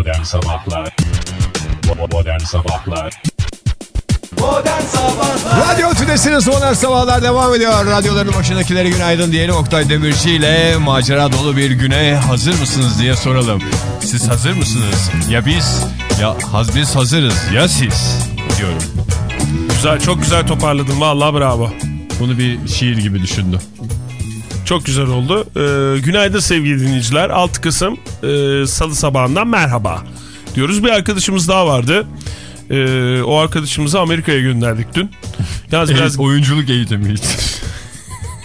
Modern Sabahlar Modern Sabahlar Modern Sabahlar Radyo Tülesi'niz Modern Sabahlar devam ediyor. Radyoların başındakilere günaydın diyelim. Oktay Demirci ile macera dolu bir güne hazır mısınız diye soralım. Siz hazır mısınız? Ya biz? Ya haz biz hazırız. Ya siz? Diyorum. Güzel, çok güzel toparladın. Vallahi bravo. Bunu bir şiir gibi düşündüm. Çok güzel oldu. Ee, günaydın sevgili dinleyiciler. 6 Kasım e, Salı sabahından merhaba diyoruz. Bir arkadaşımız daha vardı. Ee, o arkadaşımızı Amerika'ya gönderdik dün. Yalnız biraz oyunculuk eğitimi için.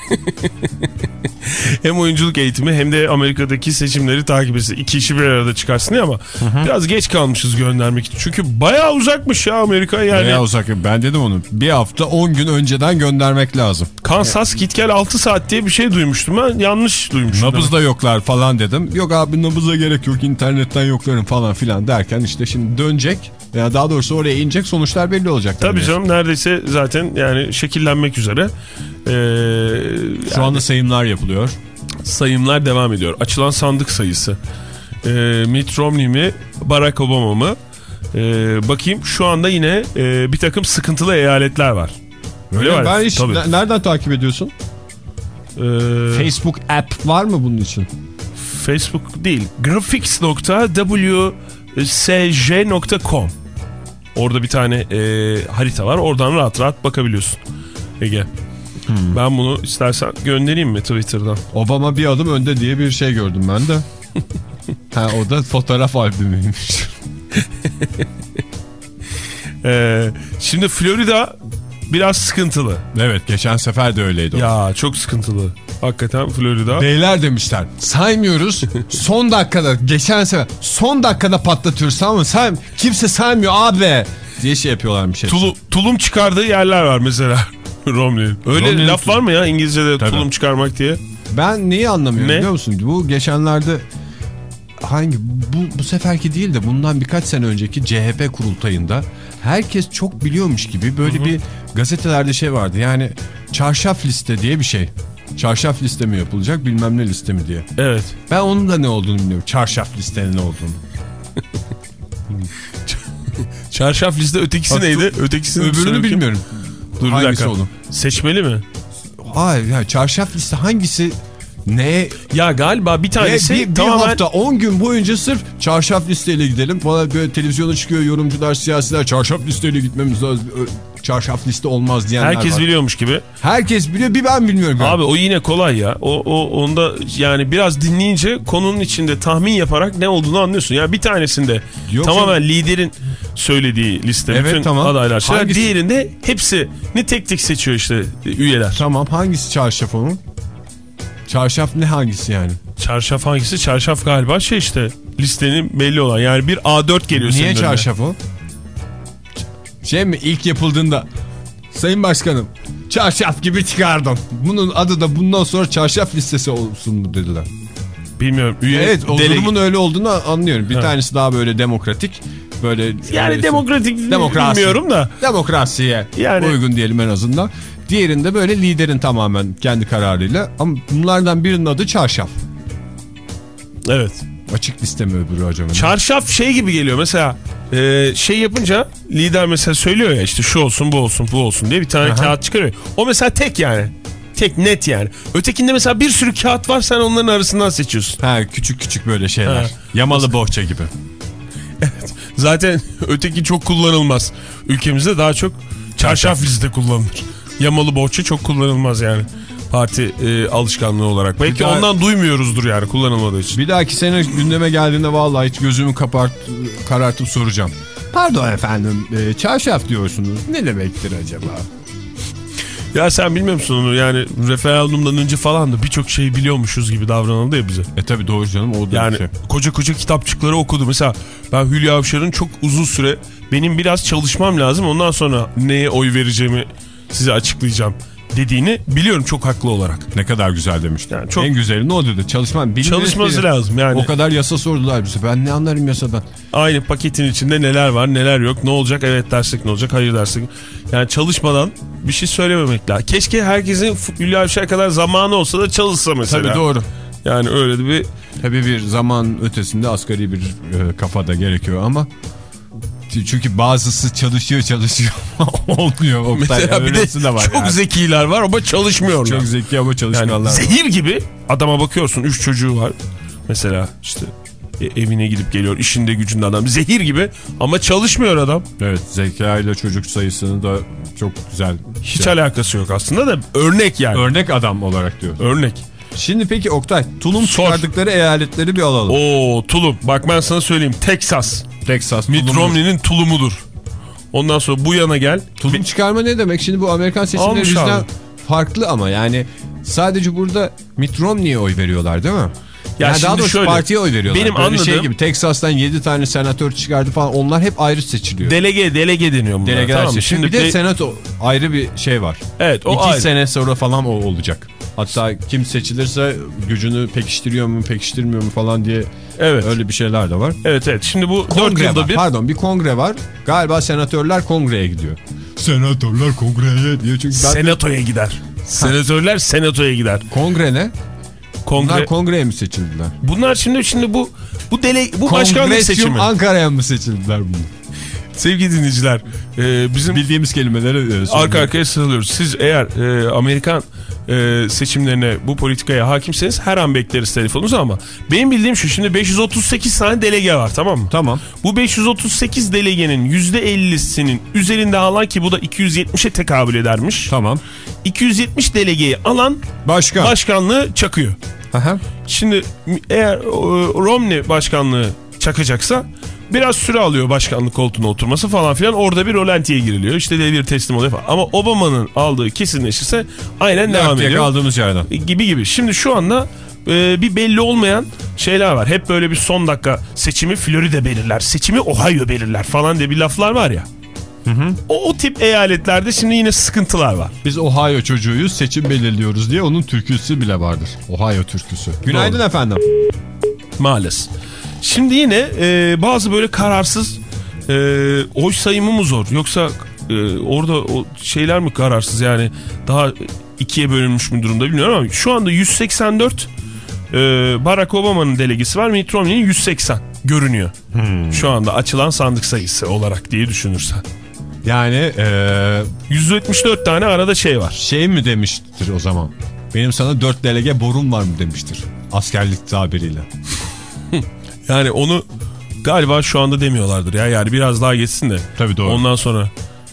hem oyunculuk eğitimi hem de Amerika'daki seçimleri takip etsin. İki işi bir arada çıkarsın diye ama biraz geç kalmışız göndermek için. Çünkü bayağı uzakmış ya Amerika yani. Bayağı uzak. Ben dedim onu. Bir hafta 10 gün önceden göndermek lazım. Kansas git gel 6 saat diye bir şey duymuştum ben. Yanlış duymuşum. Nabızda yoklar falan dedim. Yok abi nabıza gerek yok internetten yoklarım falan filan derken işte şimdi dönecek. Ya daha doğrusu oraya inecek sonuçlar belli olacak. Tabii canım neredeyse zaten yani şekillenmek üzere. Ee, Şu anda sayımlar yapılıyor. sayımlar devam ediyor. Açılan sandık sayısı. Ee, Mitt Romney mi Barack Obama mı? Ee, bakayım şu anda yine e, bir takım sıkıntılı eyaletler var. Öyle var. Ben hiç, Tabii. ne- nereden takip ediyorsun? Ee, Facebook app var mı bunun için? Facebook değil. graphics.wsj.com Orada bir tane e, harita var. Oradan rahat rahat bakabiliyorsun. Ege. Hmm. Ben bunu istersen göndereyim mi Twitter'dan? Obama bir adım önde diye bir şey gördüm ben de. ha o da fotoğraf albümüymüş. Ee, şimdi Florida biraz sıkıntılı. evet geçen sefer de öyleydi o. Ya çok sıkıntılı. Hakikaten Florida. Beyler demişler saymıyoruz son dakikada geçen sefer son dakikada patlatıyoruz tamam mı? Say, kimse saymıyor abi diye şey yapıyorlarmış. hepsi. Tulu, tulum çıkardığı yerler var mesela. Romney'in. Öyle Romney'in laf var mı ya İngilizce'de Tabii. tulum çıkarmak diye? Ben neyi anlamıyorum Ne? biliyor musun? Bu geçenlerde hangi bu bu seferki değil de bundan birkaç sene önceki CHP kurultayında herkes çok biliyormuş gibi böyle bir gazetelerde şey vardı. Yani çarşaf liste diye bir şey. Çarşaf liste mi yapılacak bilmem ne liste mi diye. Evet. Ben onun da ne olduğunu bilmiyorum. Çarşaf listenin ne olduğunu. Çarşaf liste ötekisi Bak, neydi? Ötekisini Öbürünü bilmiyorum. Dur bir Hangisi dakika. oğlum? Seçmeli mi? Hayır ya çarşaf liste hangisi ne Ya galiba bir Ve tanesi bir, bir tamamen hafta 10 gün boyunca sırf çarşaf listeyle gidelim. Bana böyle televizyona çıkıyor yorumcular, siyasiler çarşaf listeyle gitmemiz lazım. Çarşaf liste olmaz diyenler herkes var. biliyormuş gibi. Herkes biliyor bir ben bilmiyorum. galiba. Abi o yine kolay ya. O, o onda yani biraz dinleyince konunun içinde tahmin yaparak ne olduğunu anlıyorsun. Yani bir tanesinde Yok tamamen liderin söylediği liste Evet, bütün tamam. adaylar. Hangisi? Diğerinde hepsini tek tek seçiyor işte üyeler. Tamam hangisi çarşaf onun? Çarşaf ne hangisi yani? Çarşaf hangisi? Çarşaf galiba şey işte listenin belli olan. Yani bir A4 geliyor senin Niye çarşaf o? Şey mi ilk yapıldığında Sayın Başkanım çarşaf gibi çıkardım. Bunun adı da bundan sonra çarşaf listesi olsun mu dediler. Bilmiyorum. Üye, Evet o dele- durumun öyle olduğunu anlıyorum. Bir Ha. tanesi daha böyle demokratik. Böyle Yani öyle- demokratik Demokrasi. bilmiyorum da. demokrasiye Yani- uygun diyelim en azından. Diğerinde böyle liderin tamamen kendi kararıyla. Ama bunlardan birinin adı çarşaf. Evet. Açık liste mi öbürü acaba? Çarşaf şey gibi geliyor mesela e, şey yapınca lider mesela söylüyor ya işte şu olsun bu olsun bu olsun diye bir tane Aha. kağıt çıkarıyor. O mesela tek yani. Tek net yani. Ötekinde mesela bir sürü kağıt var sen onların arasından seçiyorsun. ha, küçük küçük böyle şeyler. Ha. Yamalı bohça gibi. Zaten öteki çok kullanılmaz. Ülkemizde daha çok çarşaf liste kullanılır. Yamalı bohça çok kullanılmaz yani. Parti e, alışkanlığı olarak. Belki daha- ondan duymuyoruzdur yani kullanılmadığı için. Bir dahaki sene gündeme geldiğinde vallahi hiç gözümü kapart, karartıp soracağım. Pardon efendim e, çarşaf diyorsunuz. Ne demektir acaba? Ya sen bilmiyor musun onu yani referandumdan önce falan da birçok şeyi biliyormuşuz gibi davranıldı ya bize. E tabi doğru canım o da Yani şey. koca koca kitapçıkları okudu. Mesela ben Hülya Avşar'ın çok uzun süre benim biraz çalışmam lazım ondan sonra neye oy vereceğimi size açıklayacağım dediğini biliyorum çok haklı olarak. Ne kadar güzel demiş. Yani çok- En güzelini o dedi. Çalışman Çalışması mesleği. lazım yani. O kadar yasa sordular bize. Ben ne anlarım yasadan. Aynı paketin içinde neler var neler yok ne olacak evet dersek ne olacak hayır dersek. Yani çalışmadan bir şey söylememek lazım. Keşke herkesin Hülya Avşar kadar zamanı olsa da çalışsa mesela. Tabii doğru. Yani öyle bir Tabii bir zaman ötesinde asgari bir e, kafada gerekiyor ama çünkü bazısı çalışıyor çalışıyor olmuyor. Oktay. Mesela bir de, de var çok yani. zekiler var ama çalışmıyorlar. Çok zeki ama yani çalışmayanlar var. zehir gibi adama bakıyorsun 3 çocuğu var. Mesela işte e, evine gidip geliyor işinde gücünde adam zehir gibi ama çalışmıyor adam. Evet zeka ile çocuk sayısını da çok güzel. Hiç şey- alakası yok aslında da örnek yani. Örnek adam olarak diyor. örnek. Şimdi peki Oktay tulum Sor. çıkardıkları eyaletleri bir alalım. Oo tulum. Bak ben sana söyleyeyim. Texas. Texas Mitt. Romney'nin tulumudur. Ondan sonra bu yana gel. Tulum çıkarma ne demek? Şimdi bu Amerikan seçimleri abi. farklı ama yani sadece burada Mitt Romney'e oy veriyorlar değil mi? Ya yani daha doğrusu şöyle, partiye oy veriyorlar. benim Böyle şey anladığım- gibi Texas'tan 7 tane senatör çıkardı falan onlar hep ayrı seçiliyor. Delege delege deniyor bunlar. Delegeler tamam seçiliyor. Şimdi bir de senato ayrı bir şey var. Evet o İki ayrı. sene sonra falan o olacak. Hatta kim seçilirse gücünü pekiştiriyor mu pekiştirmiyor mu falan diye Evet. öyle bir şeyler de var. Evet evet. Şimdi bu 4 Kongre yılda var. bir Pardon bir kongre var. Galiba senatörler kongreye gidiyor. Senatörler kongreye diyor çünkü ben... senatoya gider. Senatörler senatoya gider. Kongre ne? Kongre. Bunlar kongreye mi seçildiler? Bunlar şimdi şimdi bu bu dele bu başkanlık seçimi. Ankara'ya mı seçildiler bunlar? Sevgili dinleyiciler, e, bizim Bildiğimiz kelimeleri e, arka arkaya sıralıyoruz. Siz eğer e, Amerikan e, seçimlerine bu politikaya hakimseniz her an bekleriz telefonunuzu ama benim bildiğim şu şimdi 538 tane delege var tamam mı? Tamam. Bu 538 delegenin %50'sinin üzerinde alan ki bu da 270'e tekabül edermiş. Tamam. 270 delegeyi alan Başka. başkanlığı çakıyor. Aha. Şimdi eğer e, Romney başkanlığı çakacaksa biraz süre alıyor başkanlık koltuğuna oturması falan filan. Orada bir rolantiye giriliyor. İşte devir teslim oluyor falan. Ama Obama'nın aldığı kesinleşirse aynen devam Devam ediyor. kaldığımız yerden. E, Gibi gibi. Şimdi şu anda e, bir belli olmayan şeyler var. Hep böyle bir son dakika seçimi Florida belirler. Seçimi Ohio belirler falan diye bir laflar var ya. O, o tip eyaletlerde şimdi yine sıkıntılar var. Biz Ohio çocuğuyuz seçim belirliyoruz diye onun türküsü bile vardır. Ohio türküsü. Günaydın Doğru. efendim. Maalesef. Şimdi yine e, bazı böyle kararsız e, oy sayımı mı zor yoksa e, orada o şeyler mi kararsız yani daha ikiye bölünmüş mü durumda bilmiyorum ama şu anda 184 e, Barack Obama'nın delegesi var Mitt Romney'nin 180 görünüyor. Şu anda açılan sandık sayısı olarak diye düşünürsen. Yani eee 174 tane arada şey var. şey mi demiştir o zaman? Benim sana dört delege borun var mı demiştir. Askerlik tabiriyle. Yani onu galiba şu anda demiyorlardır ya. Yani biraz daha geçsin de. Tabii doğru. Ondan sonra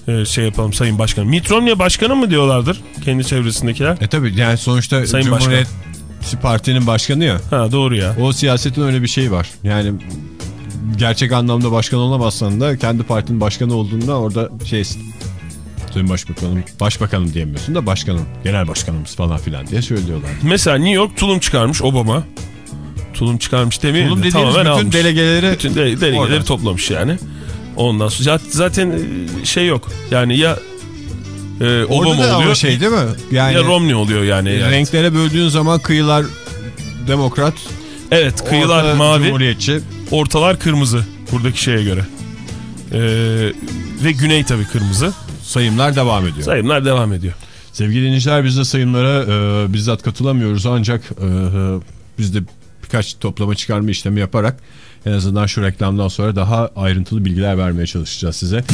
e, şey yapalım Sayın Başkan. Mitt Romney başkanı mı diyorlardır kendi çevresindekiler? E tabi yani sonuçta Sayın Cumhuriyet Parti'nin başkanı ya. Ha doğru ya. O siyasetin öyle bir şeyi var. Yani gerçek anlamda başkan olamazsan da kendi partinin başkanı olduğunda orada şeysin. Sayın Başbakanım, başbakanım diyemiyorsun da başkanım, genel başkanımız falan filan diye söylüyorlar. Mesela New York tulum çıkarmış Obama. Tulum çıkarmış demeyelim Tulum de tamamen bütün almış. delegeleri bütün de, delegeleri oradan. toplamış yani. Ondan sonra zaten- e, şey yok. Yani ya e, Obama da oluyor şey değil mi? Yani ya Romney oluyor yani. Yani. renklere böldüğün zaman kıyılar demokrat, Evet kıyılar orta mavi, cumhuriyetçi. ortalar kırmızı buradaki şeye göre. E, ve güney tabii kırmızı. Sayımlar devam ediyor. Sayımlar devam ediyor. Sevgili dinleyiciler biz de sayımlara e, bizzat katılamıyoruz ancak e, biz de birkaç toplama çıkarma işlemi yaparak en azından şu reklamdan sonra daha ayrıntılı bilgiler vermeye çalışacağız size.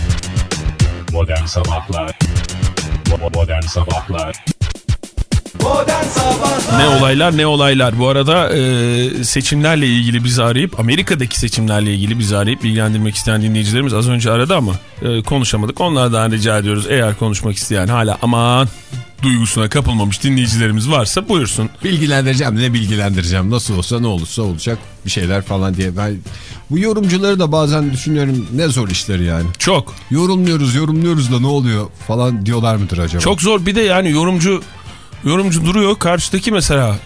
Modern Sabahlar Modern Sabahlar Ne olaylar ne olaylar. Bu arada e, seçimlerle ilgili bizi arayıp Amerika'daki seçimlerle ilgili bizi arayıp bilgilendirmek isteyen dinleyicilerimiz az önce aradı ama e, konuşamadık. Onlardan rica ediyoruz eğer konuşmak isteyen hala aman duygusuna kapılmamış dinleyicilerimiz varsa buyursun. Bilgilendireceğim ne bilgilendireceğim nasıl olsa ne olursa olacak bir şeyler falan diye. Ben bu yorumcuları da bazen düşünüyorum ne zor işleri yani. Çok Yorumluyoruz yorumluyoruz da ne oluyor falan diyorlar mıdır acaba? çok zor bir de yani yorumcu yorumcu duruyor karşıdaki mesela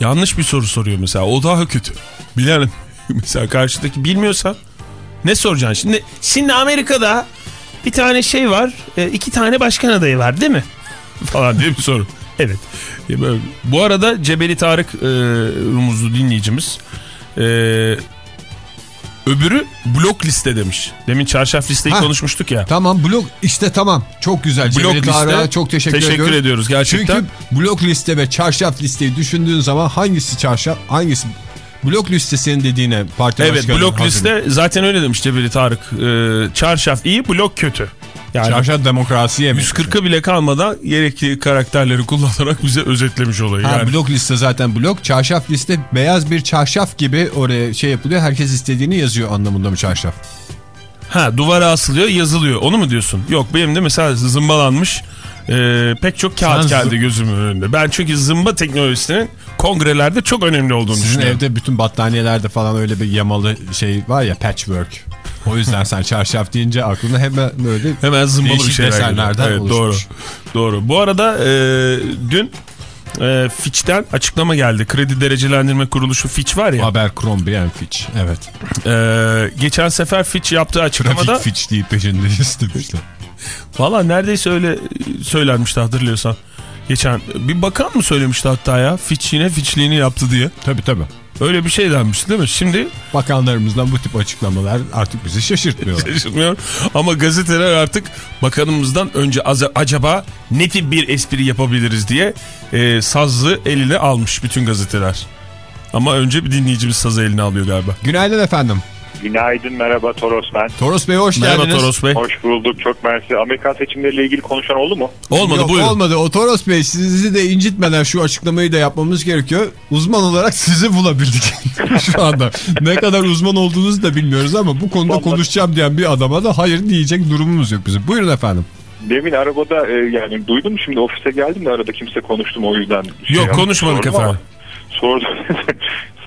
yanlış bir soru soruyor mesela o daha kötü. Bilen mesela karşıdaki bilmiyorsa ne soracaksın şimdi? Şimdi Amerika'da bir tane şey var e, iki tane başkan adayı var değil mi? Falan diye bir soru. Evet. E, Bu arada Cebeli Tarık e, Rumuzlu dinleyicimiz e, öbürü blok liste demiş. Demin çarşaf listeyi Ha. konuşmuştuk ya. Tamam blok işte tamam çok güzel. Blok liste. Tarık'a çok teşekkür, Teşekkür ediyoruz. ediyoruz gerçekten. Çünkü blok liste ve çarşaf listeyi düşündüğün zaman hangisi çarşaf hangisi blok liste senin dediğine parti Evet blok hazır. liste zaten öyle demiş Cebeli Tarık. Ee, çarşaf iyi blok kötü. Yani Çarşaf demokrasiye mi? 140'a bile kalmadan gerekli karakterleri kullanarak bize özetlemiş olayı. Ha, yani. blok liste zaten blok. Çarşaf liste beyaz bir çarşaf gibi oraya şey yapılıyor. Herkes istediğini yazıyor anlamında mı çarşaf? Ha duvara asılıyor yazılıyor onu mu diyorsun? Yok benim de mesela zımbalanmış e, pek çok kağıt Sen geldi gözümün önünde. Ben çünkü zımba teknolojisinin kongrelerde çok önemli olduğunu Sizin düşünüyorum. evde bütün battaniyelerde falan öyle bir yamalı şey var ya patchwork. O yüzden sen çarşaf deyince aklına hemen böyle Hemen zımbalı bir şeyler desenlerden Evet, doğru. oluşmuş. Doğru. Bu arada e, dün e, Fitch'ten açıklama geldi. Kredi derecelendirme kuruluşu Fitch var ya. Abercrombie and Fitch. Evet. e, geçen sefer Fitch yaptığı açıklamada Trafik Fitch deyip peşindeyiz demişler. Valla neredeyse öyle söylenmişti hatırlıyorsan. Geçen bir bakan mı söylemişti hatta ya Fitch yine Fitch'liğini yaptı diye. Tabii tabii. Öyle bir şey denmişti değil mi? Şimdi Bakanlarımızdan bu tip açıklamalar artık bizi şaşırtmıyorlar. şaşırmıyorum ama gazeteler artık bakanımızdan önce acaba ne tip bir espri yapabiliriz diye e, sazı eline almış bütün gazeteler. Ama önce bir dinleyicimiz sazı eline alıyor galiba. Günaydın efendim. Günaydın, merhaba Toros ben. Toros Bey hoş Merhaba geldiniz. Toros Bey. Hoş bulduk, çok mersi. Amerikan seçimleriyle ilgili konuşan oldu mu? Olmadı Yok, buyurun. Olmadı. O Toros Bey sizi de incitmeden şu açıklamayı da yapmamız gerekiyor. Uzman olarak sizi bulabildik şu anda. Ne kadar uzman olduğunuzu da bilmiyoruz ama bu konuda Vallahi- konuşacağım diyen bir adama da hayır diyecek durumumuz yok bizim. Buyurun efendim. Demin arabada e, yani duydum şimdi ofise geldim de arada kimse konuştum o yüzden. şey Yok konuşmadık sordum efendim. Sordu,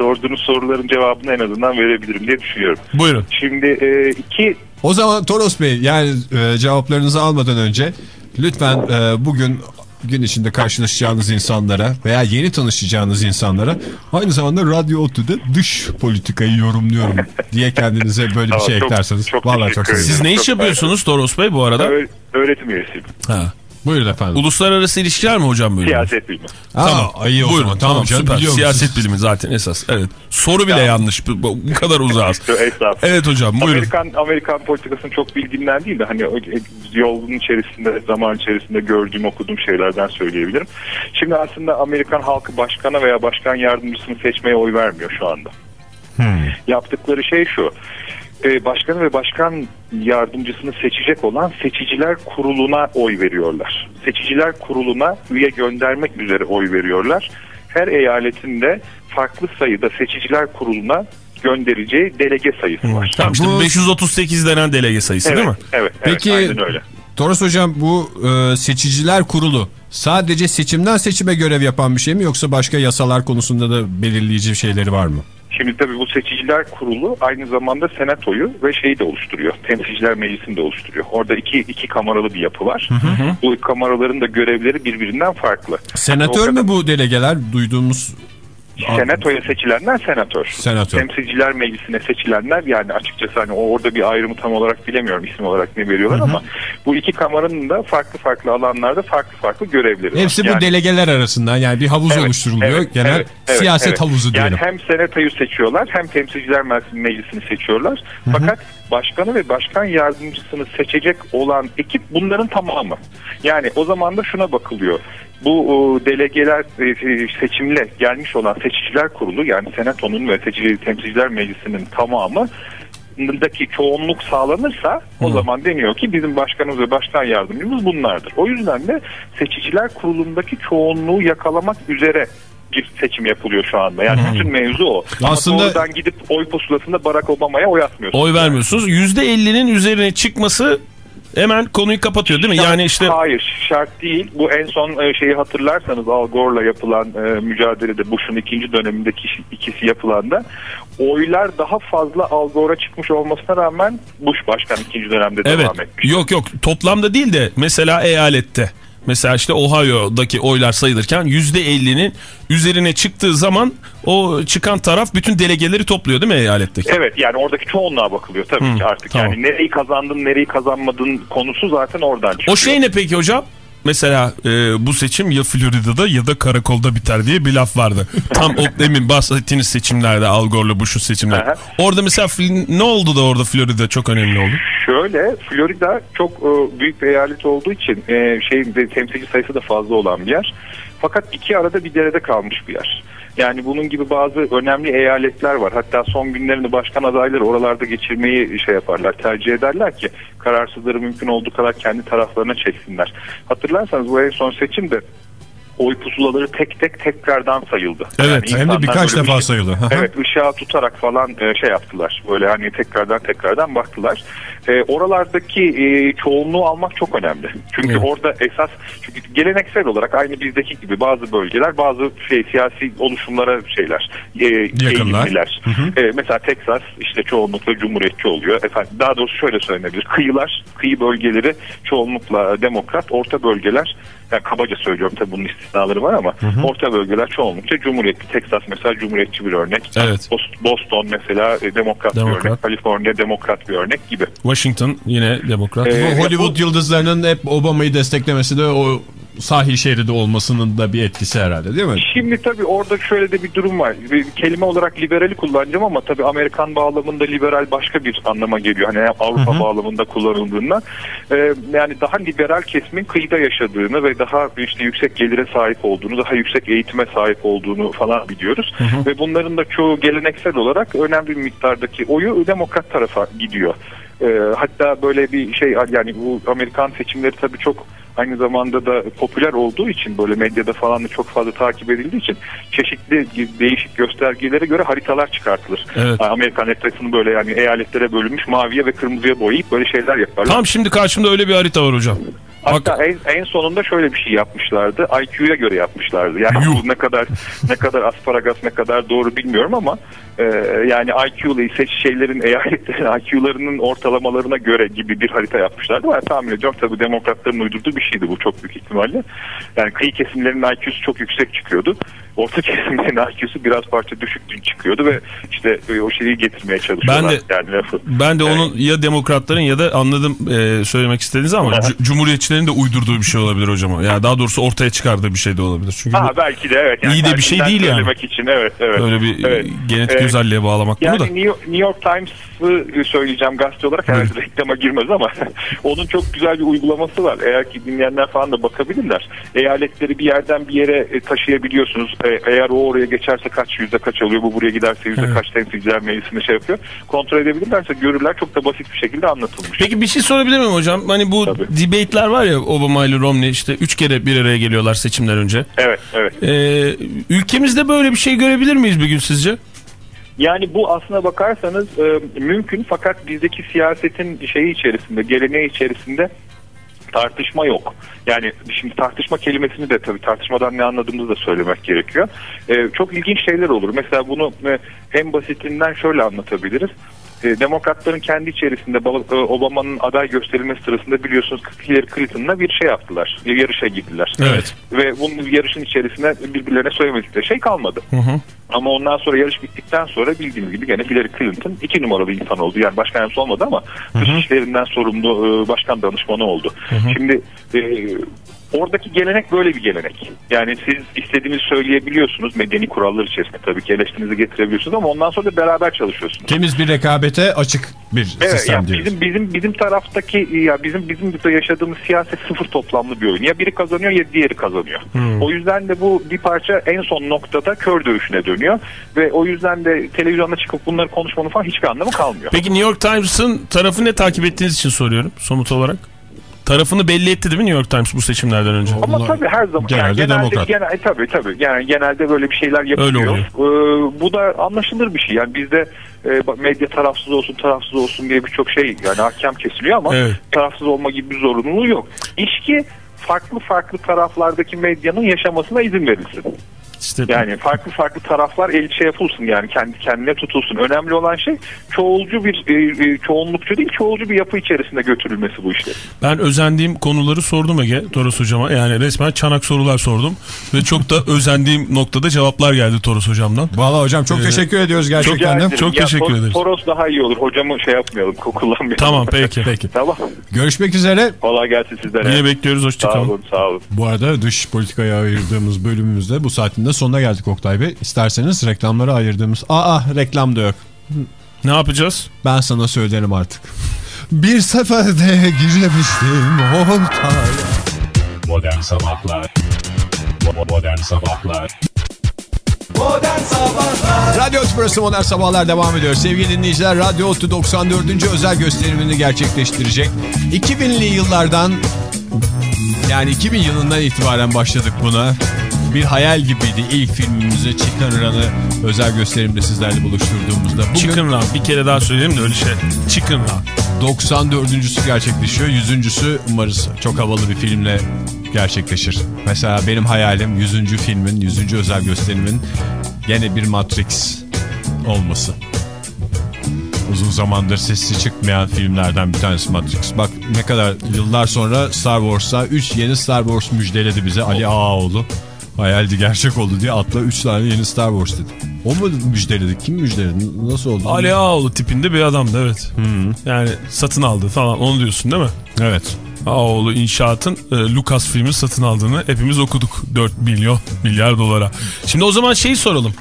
sorduğunuz soruların cevabını en azından verebilirim diye düşünüyorum. Buyurun. Şimdi e, iki O zaman Toros Bey yani e, cevaplarınızı almadan önce lütfen e, bugün gün içinde karşılaşacağınız insanlara veya yeni tanışacağınız insanlara aynı zamanda Radyo Otü'de dış politikayı yorumluyorum diye kendinize böyle bir Tamam, şey çok- eklerseniz. çok Vallahi çok. Siz ne iş yapıyorsunuz Toros Bey bu arada? öğretim üyesiyim. Ha. Buyurun efendim. Uluslararası ilişkiler mi hocam böyle? Siyaset bilimi. Aa, Tamam. iyi o Buyurun zaman. tamam, canım, süper. Siyaset bilimi zaten esas. Evet. Soru bile yanlış. Bu, bu kadar uzağız. Evet hocam buyurun. Amerikan Amerikan politikasını çok bildiğimden değil de hani e, yolun içerisinde zaman içerisinde gördüğüm okuduğum şeylerden söyleyebilirim. Şimdi aslında Amerikan halkı başkana veya başkan yardımcısını seçmeye oy vermiyor şu anda. Yaptıkları şey şu. E, Başkanı ve başkan yardımcısını seçecek olan seçiciler kuruluna oy veriyorlar. Seçiciler kuruluna üye göndermek üzere oy veriyorlar. Her eyaletin farklı sayıda seçiciler kuruluna göndereceği delege sayısı var. Tamam işte Bu- 538 denen delege sayısı Evet, değil mi? evet, Peki evet, aynen öyle. Toros Hocam bu e, seçiciler kurulu sadece seçimden seçime görev yapan bir şey mi yoksa başka yasalar konusunda da belirleyici şeyleri var mı? Tabii bu seçiciler kurulu aynı zamanda senatoyu ve şeyi de oluşturuyor. Temsilciler meclisini de oluşturuyor. Orada iki, iki kameralı bir yapı var. Bu kameraların da görevleri birbirinden farklı. Senatör O kadar- mü bu delegeler duyduğumuz? Senatoya seçilenler senatör. Senatör. Temsilciler meclisine seçilenler yani açıkçası hani o- orada bir ayrımı tam olarak bilemiyorum isim olarak ne veriyorlar ama bu iki kameranın da farklı farklı alanlarda farklı farklı görevleri var. Hepsi bu Yani- delegeler arasından yani bir havuz Evet, oluşturuluyor. evet, Genel evet, evet, siyaset evet. havuzu diyelim. Yani hem senatoyu seçiyorlar hem temsilciler Meclis- meclisini seçiyorlar. Fakat başkanı ve başkan yardımcısını seçecek olan ekip bunların tamamı. Yani o zaman da şuna bakılıyor. Bu o, delegeler e, seçimle gelmiş olan seçiciler kurulu yani senatonun ve seçici temsilciler meclisinin tamamı daki çoğunluk sağlanırsa o zaman deniyor ki bizim başkanımız ve başkan yardımcımız bunlardır. O yüzden de seçiciler kurulundaki çoğunluğu yakalamak üzere bir seçim yapılıyor şu anda. Yani bütün mevzu o. Ama Aslında- doğrudan gidip oy pusulasında Barack Obama'ya oy atmıyorsunuz. Oy vermiyorsunuz. %50'nin üzerine çıkması hemen konuyu kapatıyor değil mi? Yani işte Hayır şart değil. Bu en son e, şeyi hatırlarsanız Al Gore'la yapılan e, mücadelede Bush'un ikinci dönemindeki iş- ikisi yapılanda oylar daha fazla Al Gore'a çıkmış olmasına rağmen Bush başkan ikinci dönemde evet devam etmiş. yok yok toplamda değil de mesela eyalette mesela işte Ohio'daki oylar sayılırken %50'nin üzerine çıktığı zaman o çıkan taraf bütün delegeleri topluyor değil mi eyaletteki? Evet yani oradaki çoğunluğa bakılıyor tabii Hı, ki artık. tamam. Yani nereyi kazandın nereyi kazanmadın konusu zaten oradan çıkıyor. O şey ne peki hocam? Mesela e, bu seçim ya Florida'da ya da karakolda biter diye bir laf vardı. Tam o demin bahsettiğiniz seçimlerde Al Gore'la Bush'un seçimleri. Aha. Orada mesela ne oldu da orada Florida çok önemli oldu? Şöyle Florida çok e, büyük bir eyalet olduğu için e, şeyin temsilci sayısı da fazla olan bir yer. Fakat iki arada bir derede kalmış bir yer. Yani bunun gibi bazı önemli eyaletler var. Hatta son günlerini başkan adayları oralarda geçirmeyi şey yaparlar, tercih ederler ki kararsızları mümkün olduğu kadar kendi taraflarına çeksinler. Hatırlarsanız bu en son seçimde oy pusulaları tek tek tekrardan sayıldı. Evet, hem de birkaç defa ışık- sayıldı. Hı hı. Evet ışığa tutarak falan e, şey yaptılar. Böyle hani tekrardan tekrardan baktılar. E, oralardaki e, çoğunluğu almak çok önemli. Çünkü Evet. orada esas çünkü geleneksel olarak aynı bizdeki gibi bazı bölgeler bazı şey siyasi oluşumlara şeyler e, Yakınlar. eğilimliler. E, mesela Texas işte çoğunlukla cumhuriyetçi oluyor. Efendim daha doğrusu şöyle söylenebilir. Kıyılar, kıyı bölgeleri çoğunlukla demokrat, orta bölgeler yani kabaca söylüyorum tabii bunun istisnaları var ama orta bölgeler çoğunlukça cumhuriyetçi. Texas mesela cumhuriyetçi bir örnek. Evet. Bos- Boston mesela e, demokrat, bir Demokrat. örnek. Kaliforniya demokrat bir örnek gibi. Washington yine demokrat. Ee, Bu Hollywood yıldızlarının hep Obama'yı desteklemesi de o sahil şeridi olmasının da bir etkisi herhalde değil mi? Şimdi tabii orada şöyle de bir durum var. Kelime olarak liberali kullanacağım ama tabii Amerikan bağlamında liberal başka bir anlama geliyor. Hani Avrupa bağlamında kullanıldığında. Ee, yani daha liberal kesimin kıyıda yaşadığını ve daha işte yüksek gelire sahip olduğunu, daha yüksek eğitime sahip olduğunu falan biliyoruz. Ve bunların da çoğu geleneksel olarak önemli bir miktardaki oyu demokrat tarafa gidiyor. Ee, hatta böyle bir şey yani bu Amerikan seçimleri tabii çok aynı zamanda da popüler olduğu için böyle medyada falan da çok fazla takip edildiği için çeşitli değişik göstergelere göre haritalar çıkartılır. Evet. Yani Amerikan etrafını böyle yani eyaletlere bölünmüş maviye ve kırmızıya boyayıp böyle şeyler yaparlar. Tam şimdi karşımda öyle bir harita var hocam. Hatta Bak, en, en sonunda şöyle bir şey yapmışlardı. IQ'ya göre yapmışlardı. Yani bu ne kadar ne kadar asparagas ne kadar doğru bilmiyorum ama e, yani IQ'lu seç şeylerin eyaletlerin IQ'larının ortalamalarına göre gibi bir harita yapmışlardı. Ben tahmin ediyorum tabii demokratların uydurduğu bir şeydi bu çok büyük ihtimalle. Yani kıyı kesimlerin IQ'su çok yüksek çıkıyordu. Orta kesimlerin IQ'su biraz parça düşük çıkıyordu ve işte o şeyi getirmeye çalışıyorlar. Ben de- yani lafı. ben de Evet. onun ya demokratların ya da anladım e, söylemek istediğiniz ama cu- cumhuriyetçilerin de uydurduğu bir şey olabilir hocam. Yani daha doğrusu ortaya çıkardığı bir şey de olabilir. Çünkü Ha belki de evet. İyi de bir şey değil yani. için evet evet. öyle bir evet. genetik Evet. özelliğe bağlamak Yani bunu da. New York, New York Times'ı söyleyeceğim gazete olarak herhalde reklama girmez ama onun çok güzel bir uygulaması var. Eğer ki dinleyenler falan da bakabilirler. Eyaletleri bir yerden bir yere e, taşıyabiliyorsunuz. E, Eğer o oraya geçerse kaç yüzde kaç alıyor, bu buraya giderse yüzde kaç temsilciler meclisinde şey yapıyor. Kontrol edebilirlerse görürler çok da basit bir şekilde anlatılmış. Peki bir şey sorabilir miyim hocam? Hani bu Tabii. debate'ler var ya Obama ile Romney işte üç kere bir araya geliyorlar seçimler önce. Evet, evet. Ee, ülkemizde böyle bir şey görebilir miyiz bir gün sizce? Yani bu aslına bakarsanız e, mümkün fakat bizdeki siyasetin şeyi içerisinde, geleneği içerisinde tartışma yok. Yani şimdi tartışma kelimesini de tabii tartışmadan ne anladığımızı da söylemek gerekiyor. E, çok ilginç şeyler olur. Mesela bunu e, en basitinden şöyle anlatabiliriz. E, Demokratların kendi içerisinde e, Obama'nın aday gösterilmesi sırasında biliyorsunuz Hillary Clinton'la bir şey yaptılar. Bir yarışa girdiler. Evet. Ve bunun yarışın içerisinde birbirlerine söylemedikleri şey kalmadı. Ama ondan sonra yarış bittikten sonra bildiğiniz gibi gene Hillary Clinton iki numaralı insan oldu. Yani başkan yardımcısı olmadı ama dış işlerinden sorumlu e, başkan danışmanı oldu. Şimdi e, oradaki gelenek böyle bir gelenek. Yani siz istediğinizi söyleyebiliyorsunuz medeni kurallar içerisinde tabii ki eleştirinizi getirebiliyorsunuz ama ondan sonra da beraber çalışıyorsunuz. Temiz bir rekabete açık bir Evet, sistem yani diyoruz. bizim bizim bizim taraftaki ya bizim bizim burada yaşadığımız siyaset sıfır toplamlı bir oyun. Ya biri kazanıyor ya diğeri kazanıyor. O yüzden de bu bir parça en son noktada kör dövüşüne dönüyor ve o yüzden de televizyonda çıkıp bunları konuşmanın falan hiçbir anlamı kalmıyor. Peki New York Times'ın tarafı ne takip ettiğiniz için soruyorum somut olarak. Tarafını belli etti değil mi New York Times bu seçimlerden önce? Ama Bunlar tabii her zaman genelde yani genelde demokrat. genel, tabii tabii yani genelde böyle bir şeyler yapılıyor. Ee, bu da anlaşılır bir şey. Yani bizde e, medya tarafsız olsun tarafsız olsun diye birçok şey yani hakem kesiliyor ama Evet. tarafsız olma gibi bir zorunluluğu yok. İşki farklı farklı taraflardaki medyanın yaşamasına izin verilsin. İşte Yani farklı farklı taraflar el şey yapılsın yani kendi kendine tutulsun. Önemli olan şey çoğulcu bir e, e, çoğunlukçu değil çoğulcu bir yapı içerisinde götürülmesi bu işlerin. ben özendiğim konuları sordum Ege Toros hocama. Yani resmen çanak sorular sordum. Ve çok da özendiğim noktada cevaplar geldi Toros hocamdan. Valla hocam çok Ee, teşekkür ediyoruz gerçekten de. ederim. Çok Ya, teşekkür ederiz. Toros daha iyi olur. Hocamı şey yapmayalım, kullanmayalım. Tamam peki. Peki. Tamam. Görüşmek üzere. Kolay gelsin sizlere. Yine bekliyoruz Sağ hoşçakalın. olun, sağ olun. Bu arada dış politikaya ayırdığımız bölümümüzde bu saatinde sonuna geldik Oktay Bey. İsterseniz reklamlara ayırdığımız... Aa reklam da yok. Ne yapacağız? Ben sana söylerim artık. Bir seferde girmiştim oltaya. Modern Sabahlar Modern Sabahlar Modern Sabahlar Radyo Tübrası Modern Sabahlar devam ediyor. Sevgili dinleyiciler Radyo Otu 94. özel gösterimini gerçekleştirecek. 2000'li yıllardan yani 2000 yılından itibaren başladık buna. Bir hayal gibiydi ilk filmimizi Chicken Run'ı özel gösterimde sizlerle buluşturduğumuzda. Bugün Chicken Run bir kere daha söyleyeyim de öyle şey. Chicken Run. 94.sü gerçekleşiyor. 100.sü umarız çok havalı bir filmle gerçekleşir. Mesela benim hayalim 100. filmin, 100. özel gösterimin gene bir Matrix olması. Uzun zamandır sesi çıkmayan filmlerden bir tanesi Matrix. Bak ne kadar yıllar sonra Star Wars'a 3 yeni Star Wars müjdeledi bize Ali Ağaoğlu. Hayaldi gerçek oldu diye atla 3 tane yeni Star Wars dedi. O mu müjdeledi? Kim müjdeledi? Nasıl oldu? Ali Ağaoğlu tipinde bir adamdı evet. Yani satın aldı falan onu diyorsun değil mi? Evet. Ağaoğlu inşaatın e, Lucas filmi satın aldığını hepimiz okuduk. 4 milyon milyar dolara. Şimdi o zaman şeyi soralım.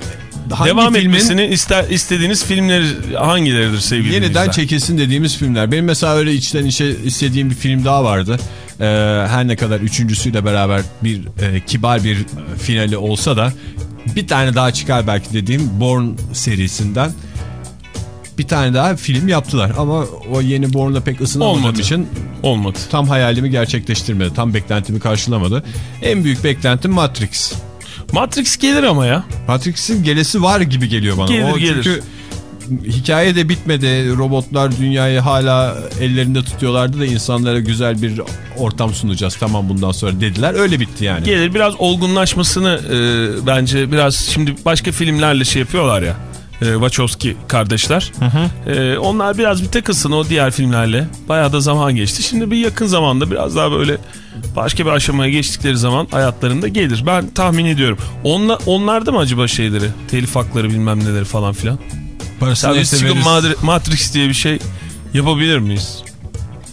Hangi Devam filmin- etmesini ister, istediğiniz filmleri hangileridir sevgili Yeniden dinleyiciler? çekilsin dediğimiz filmler. Benim mesela öyle içten içe istediğim bir film daha vardı. Ee, her ne kadar üçüncüsüyle beraber bir e, kibar bir e, finali olsa da bir tane daha çıkar belki dediğim Born serisinden bir tane daha film yaptılar. Ama o yeni Born'da pek ısınamadığım için Olmadı. tam hayalimi gerçekleştirmedi. Tam beklentimi karşılamadı. En büyük beklentim Matrix. Matrix gelir ama ya. Matrix'in gelesi var gibi geliyor bana. Gelir, o gelir. Çünkü hikaye de bitmedi. Robotlar dünyayı hala ellerinde tutuyorlardı da insanlara güzel bir ortam sunacağız. Tamam bundan sonra dediler. Öyle bitti yani. Gelir biraz olgunlaşmasını e, bence biraz şimdi başka filmlerle şey yapıyorlar ya. E, Wachowski kardeşler. E, onlar biraz bir takılsın o diğer filmlerle. Bayağı da zaman geçti. Şimdi bir yakın zamanda biraz daha böyle başka bir aşamaya geçtikleri zaman hayatlarında gelir. Ben tahmin ediyorum. Onla, onlarda mı acaba şeyleri? Telif hakları bilmem neleri falan filan. Parasını Tabii severiz. Matrix diye bir şey yapabilir miyiz?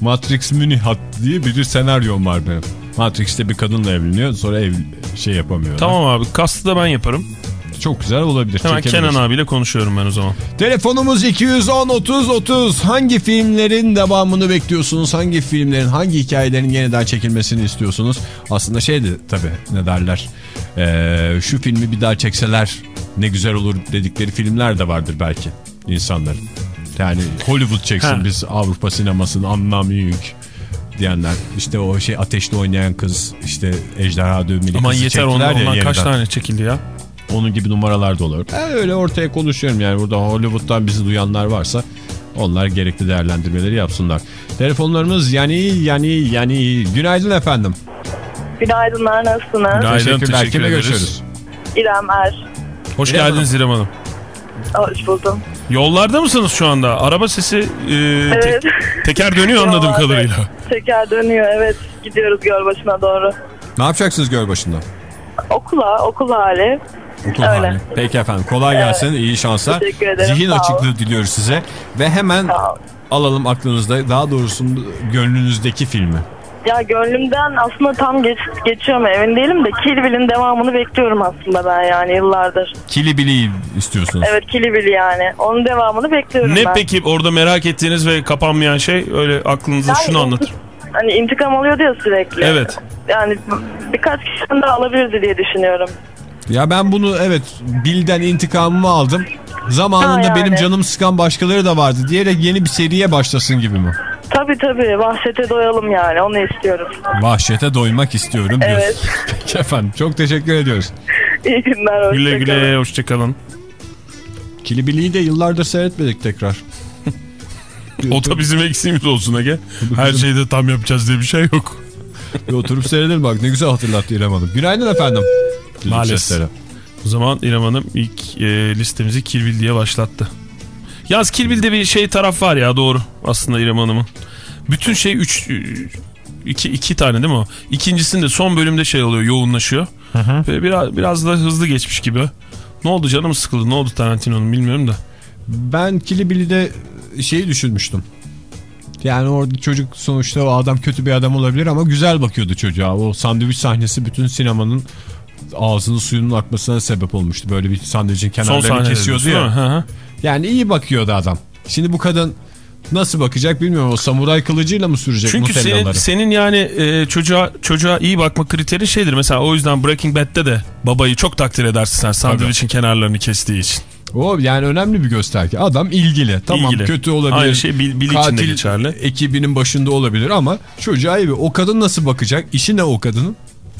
Matrix Münih hattı diye bir senaryom var benim. Matrix'te bir kadınla evleniyor sonra ev şey yapamıyor. Tamam abi kastı da ben yaparım. Çok güzel olabilir. Hemen. Kenan abiyle konuşuyorum ben o zaman. Telefonumuz 210 30 30. Hangi filmlerin devamını bekliyorsunuz? Hangi filmlerin, hangi hikayelerin yeniden çekilmesini istiyorsunuz? Aslında şeydi tabii ne derler. Ee, şu filmi bir daha çekseler ne güzel olur dedikleri filmler de vardır belki insanların. Yani Hollywood çeksin Ha. biz Avrupa sinemasını anlamıyoruz diyenler. İşte o şey ateşli oynayan kız işte ejderha dövmeli Aman kızı yeter ondan, ya ondan kaç yeniden. tane çekildi ya? Onun gibi numaralar da olur. Ben öyle ortaya konuşuyorum yani burada Hollywood'dan bizi duyanlar varsa onlar gerekli değerlendirmeleri yapsınlar. Telefonlarımız yani yani yani günaydın efendim. Günaydınlar nasılsınız? Günaydın, Teşekkürler. teşekkür Kimle ederiz. görüşüyoruz? İrem Er. Hoş İrem geldiniz İrem Hanım. Hoş buldum. Yollarda mısınız şu anda? Araba sesi e, te- Evet. teker dönüyor anladığım kadarıyla. Teker dönüyor evet. Gidiyoruz Gölbaşı'na doğru. Ne yapacaksınız Gölbaşı'nda? Okula, okul hali. Okul Öyle. hali. Peki efendim kolay gelsin iyi şanslar. Teşekkür ederim, Zihin açıklığı diliyoruz size. Ve hemen alalım aklınızda daha doğrusu gönlünüzdeki filmi. Ya gönlümden aslında tam geç, geçiyor mu emin değilim de Kill Bill'in devamını bekliyorum aslında ben yani yıllardır. Kili Bili'yi istiyorsunuz. Evet Kill Bill yani. Onun devamını bekliyorum Ne ben. peki orada merak ettiğiniz ve kapanmayan şey öyle aklınıza Yani şunu anlat. Hani intikam alıyordu ya sürekli. Evet. Yani birkaç kişiden daha alabilirdi diye düşünüyorum. Ya ben bunu evet Bill'den intikamımı aldım. Zamanında Ha yani. benim canım sıkan başkaları da vardı diyerek yeni bir seriye başlasın gibi mi? Tabii tabii vahşete doyalım yani onu istiyorum. Vahşete doymak istiyorum diyorsun. Evet. Peki efendim çok teşekkür ediyoruz. İyi günler. Güle hoşçakalın. güle hoşçakalın. Kilibili'yi de yıllardır seyretmedik tekrar. O da bizim eksiğimiz olsun Ege. Her şeyde tam yapacağız diye bir şey yok. Bir oturup seyredelim bak ne güzel hatırlattı İrem Hanım. Günaydın efendim. Maalesef. O zaman İrem Hanım ilk e, listemizi Kill Bill diye başlattı. Yaz Kill Bill'de bir şey taraf var ya doğru aslında İrem Hanım'ın. Bütün şey 3 iki, iki tane değil mi o? İkincisinde son bölümde şey oluyor yoğunlaşıyor. Ve biraz, biraz da hızlı geçmiş gibi. Ne oldu canım sıkıldı ne oldu Tarantino'nun bilmiyorum da. Ben Kilibili'de şeyi düşünmüştüm. Yani orada çocuk sonuçta o adam kötü bir adam olabilir ama güzel bakıyordu çocuğa. O sandviç sahnesi bütün sinemanın ağzının suyunun akmasına sebep olmuştu. Böyle bir sandviçin kenarlarını kesiyordu ya. Hı hı. Yani iyi bakıyordu adam. Şimdi bu kadın nasıl bakacak bilmiyorum. O samuray kılıcıyla mı sürecek Çünkü senin, senin yani e, çocuğa çocuğa iyi bakma kriteri şeydir. Mesela o yüzden Breaking Bad'de de babayı çok takdir edersin sen sandviçin kenarlarını kestiği için. O yani önemli bir gösterge. Adam ilgili. Tamam İlgili. kötü olabilir. Aynı şey bil- bil içinde Katil geçerli. ekibinin başında olabilir ama çocuğa iyi. O kadın nasıl bakacak? İşi ne o kadının?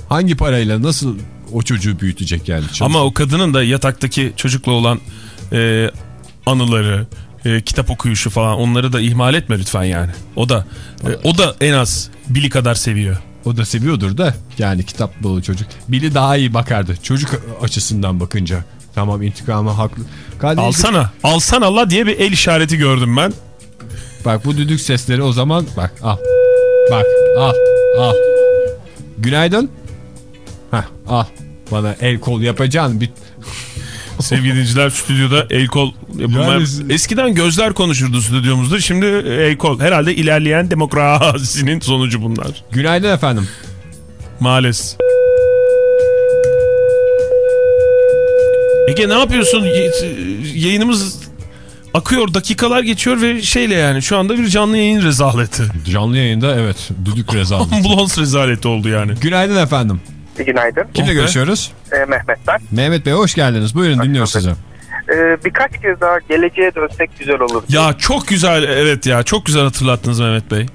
Hangi parayla nasıl o çocuğu büyütecek yani? Ama o kadının da yataktaki çocukla olan e, anıları, e, kitap okuyuşu falan onları da ihmal etme lütfen yani. O da e, o da en az Billy kadar seviyor. O da seviyordur da yani kitap dolu çocuk. Biri daha iyi bakardı çocuk açısından bakınca. Tamam intikamı haklı. Kardeşim, Alsana, alsana Allah diye bir el işareti gördüm ben. Bak bu düdük sesleri o zaman bak al. Bak al al. Günaydın. Heh al. Bana el kol yapacaksın. Bir... Sevgili dinleyiciler stüdyoda el kol yapılmaya... Yani- Eskiden gözler konuşurdu stüdyomuzda. Şimdi el kol. Herhalde ilerleyen demokrasinin sonucu bunlar. Günaydın efendim. Maalesef. Ege ne yapıyorsun? Yayınımız akıyor, dakikalar geçiyor ve şeyle yani şu anda bir canlı yayın rezaleti. Canlı yayında evet düdük rezaleti. Ambulans rezaleti oldu yani. Günaydın efendim. Günaydın. Kimle görüşüyoruz? Ee, Mehmet ben. Mehmet Bey hoş geldiniz. Buyurun dinliyoruz sizi. Ee, birkaç kez daha geleceğe dönsek güzel olur. Ya çok güzel evet ya çok güzel hatırlattınız Mehmet Bey.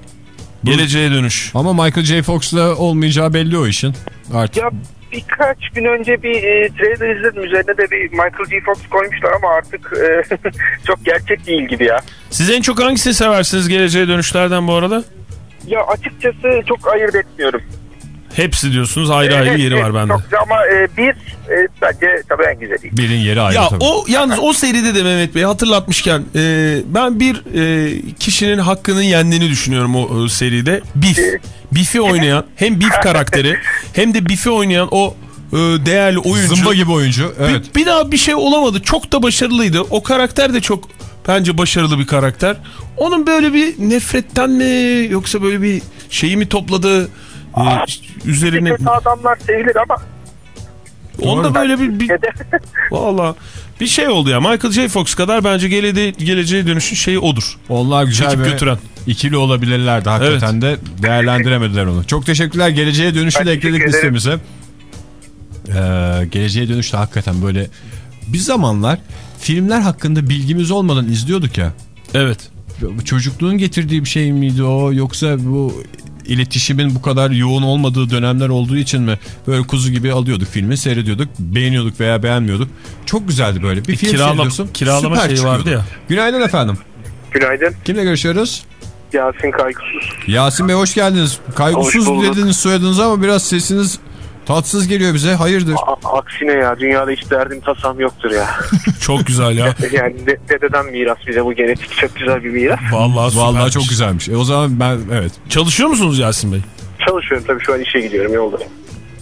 Geleceğe dönüş. Ama Michael J. Fox'la olmayacağı belli o işin. Artık. Ya birkaç gün önce bir e, trailer izledim. Üzerine de bir Michael G. Fox koymuşlar ama artık e, çok gerçek değil gibi ya. Siz en çok hangisini seversiniz geleceğe dönüşlerden bu arada? Ya açıkçası çok ayırt etmiyorum. Hepsi diyorsunuz ayrı ayrı Evet, yeri evet, var bende. Çok, ama e, bir e, bence tabii en güzeli. Birin yeri ayrı Ya tabii. o yalnız o seride de Mehmet Bey hatırlatmışken e, ben bir e, kişinin hakkının yendiğini düşünüyorum o, e, seride. Biff. Biff'i oynayan hem Biff karakteri hem de Biff'i oynayan o e, değerli oyuncu. Zımba gibi oyuncu. Evet. Bir, bir daha bir şey olamadı. Çok da başarılıydı. O karakter de çok bence başarılı bir karakter. Onun böyle bir nefretten mi yoksa böyle bir şeyi mi topladı? E, üzerine Kötü adamlar sevilir ama onda böyle bir, bir Valla bir şey oldu ya. Michael J. Fox kadar bence gelede, geleceğe dönüşün şeyi odur. Onlar güzel Çekip götüren. ikili olabilirlerdi hakikaten de değerlendiremediler onu. Çok teşekkürler. Geleceğe dönüşü Ben de ekledik listemize. Ee, geleceğe dönüş de hakikaten böyle bir zamanlar filmler hakkında bilgimiz olmadan izliyorduk ya. Evet. Çocukluğun getirdiği bir şey miydi o yoksa bu iletişimin bu kadar yoğun olmadığı dönemler olduğu için mi böyle kuzu gibi alıyorduk filmi seyrediyorduk beğeniyorduk veya beğenmiyorduk. Çok güzeldi böyle bir film kiralama- seyrediyorsun. kiralama süper şeyi vardı ya. Günaydın efendim. günaydın. Kimle görüşüyoruz? Yasin Kaygısız. Yasin Bey hoş geldiniz. Hoş Kaygısız bulduk. dediniz soyadınız ama biraz sesiniz tatsız geliyor bize. Hayırdır? A- aksine ya dünyada hiç derdim tasam yoktur ya. Çok güzel ya. yani de- dededen miras bize bu genetik çok güzel bir miras. Vallahi Vallahi çok güzelmiş. E, o zaman ben evet. Çalışıyor musunuz Yasin Bey? Çalışıyorum tabii şu an işe gidiyorum yoldayım.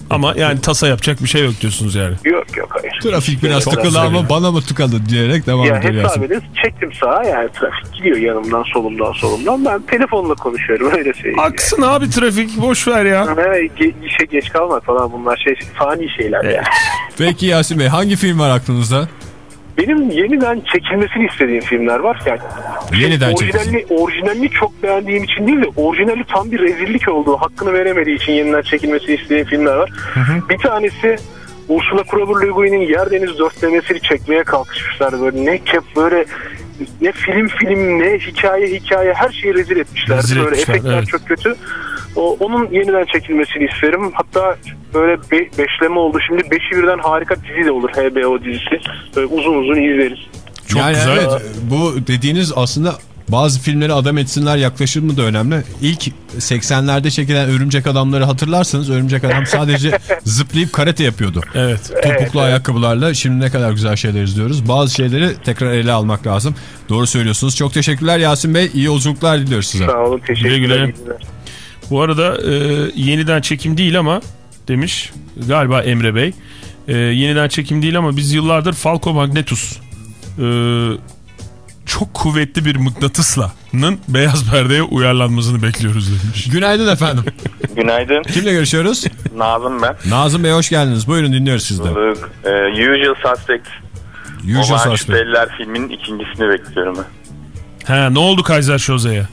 Ama yani tasa yapacak bir şey yok diyorsunuz yani. Yok yok hayır. Trafik biraz tıkalı ama bana mı tıkalı diyerek devam Ya ediyor hesap ediniz çektim sağa yani trafik gidiyor yanımdan solumdan solumdan ben telefonla konuşuyorum öyle söyleyeyim. Aksın abi trafik boş ver ya. Ge- işe geç kalmak falan bunlar şey fani şeyler ya. Peki Yasin Bey hangi film var aklınızda? Benim yeniden çekilmesini istediğim filmler var. Yani Yeniden orijinalini, orijinalini çok beğendiğim için değil de orijinali tam bir rezillik olduğu hakkını veremediği için yeniden çekilmesini istediğim filmler var. Bir tanesi Ursula Kroeber Le Guin'in Yer Deniz dörtlemesini çekmeye kalkışmışlar böyle ne kep böyle ne film film ne hikaye hikaye her şeyi rezil etmişler. Rezil böyle etmişler, efektler evet. çok kötü. O, onun yeniden çekilmesini isterim. Hatta böyle be- beşleme oldu. Şimdi beşi birden harika dizi de olur HBO dizisi. Böyle uzun uzun izleriz. Çok yani güzel. evet bu dediğiniz aslında bazı filmleri adam etsinler yaklaşır mı da önemli. İlk 80'lerde çekilen Örümcek Adamları hatırlarsanız Örümcek Adam sadece zıplayıp karate yapıyordu. Evet. Topuklu ayakkabılarla şimdi ne kadar güzel şeyler izliyoruz. Bazı şeyleri tekrar ele almak lazım. Doğru söylüyorsunuz. Çok teşekkürler Yasin Bey. İyi yolculuklar diliyoruz size. Sağ olun. Teşekkürler. Güle güle. Bu arada e, yeniden çekim değil ama demiş galiba Emre Bey. E, yeniden çekim değil ama biz yıllardır Falco Magnetus e, çok kuvvetli bir mıknatıslanın beyaz perdeye uyarlanmasını bekliyoruz demiş. Günaydın efendim. Günaydın. Kimle görüşüyoruz? Nazım ben. Nazım Bey hoş geldiniz. Buyurun dinliyoruz sizden. Ee, Usual Suspect. Usual Olağanüstü Suspect. Eller filminin ikincisini bekliyorum ben. He, ne oldu Kaiser Soze'ye?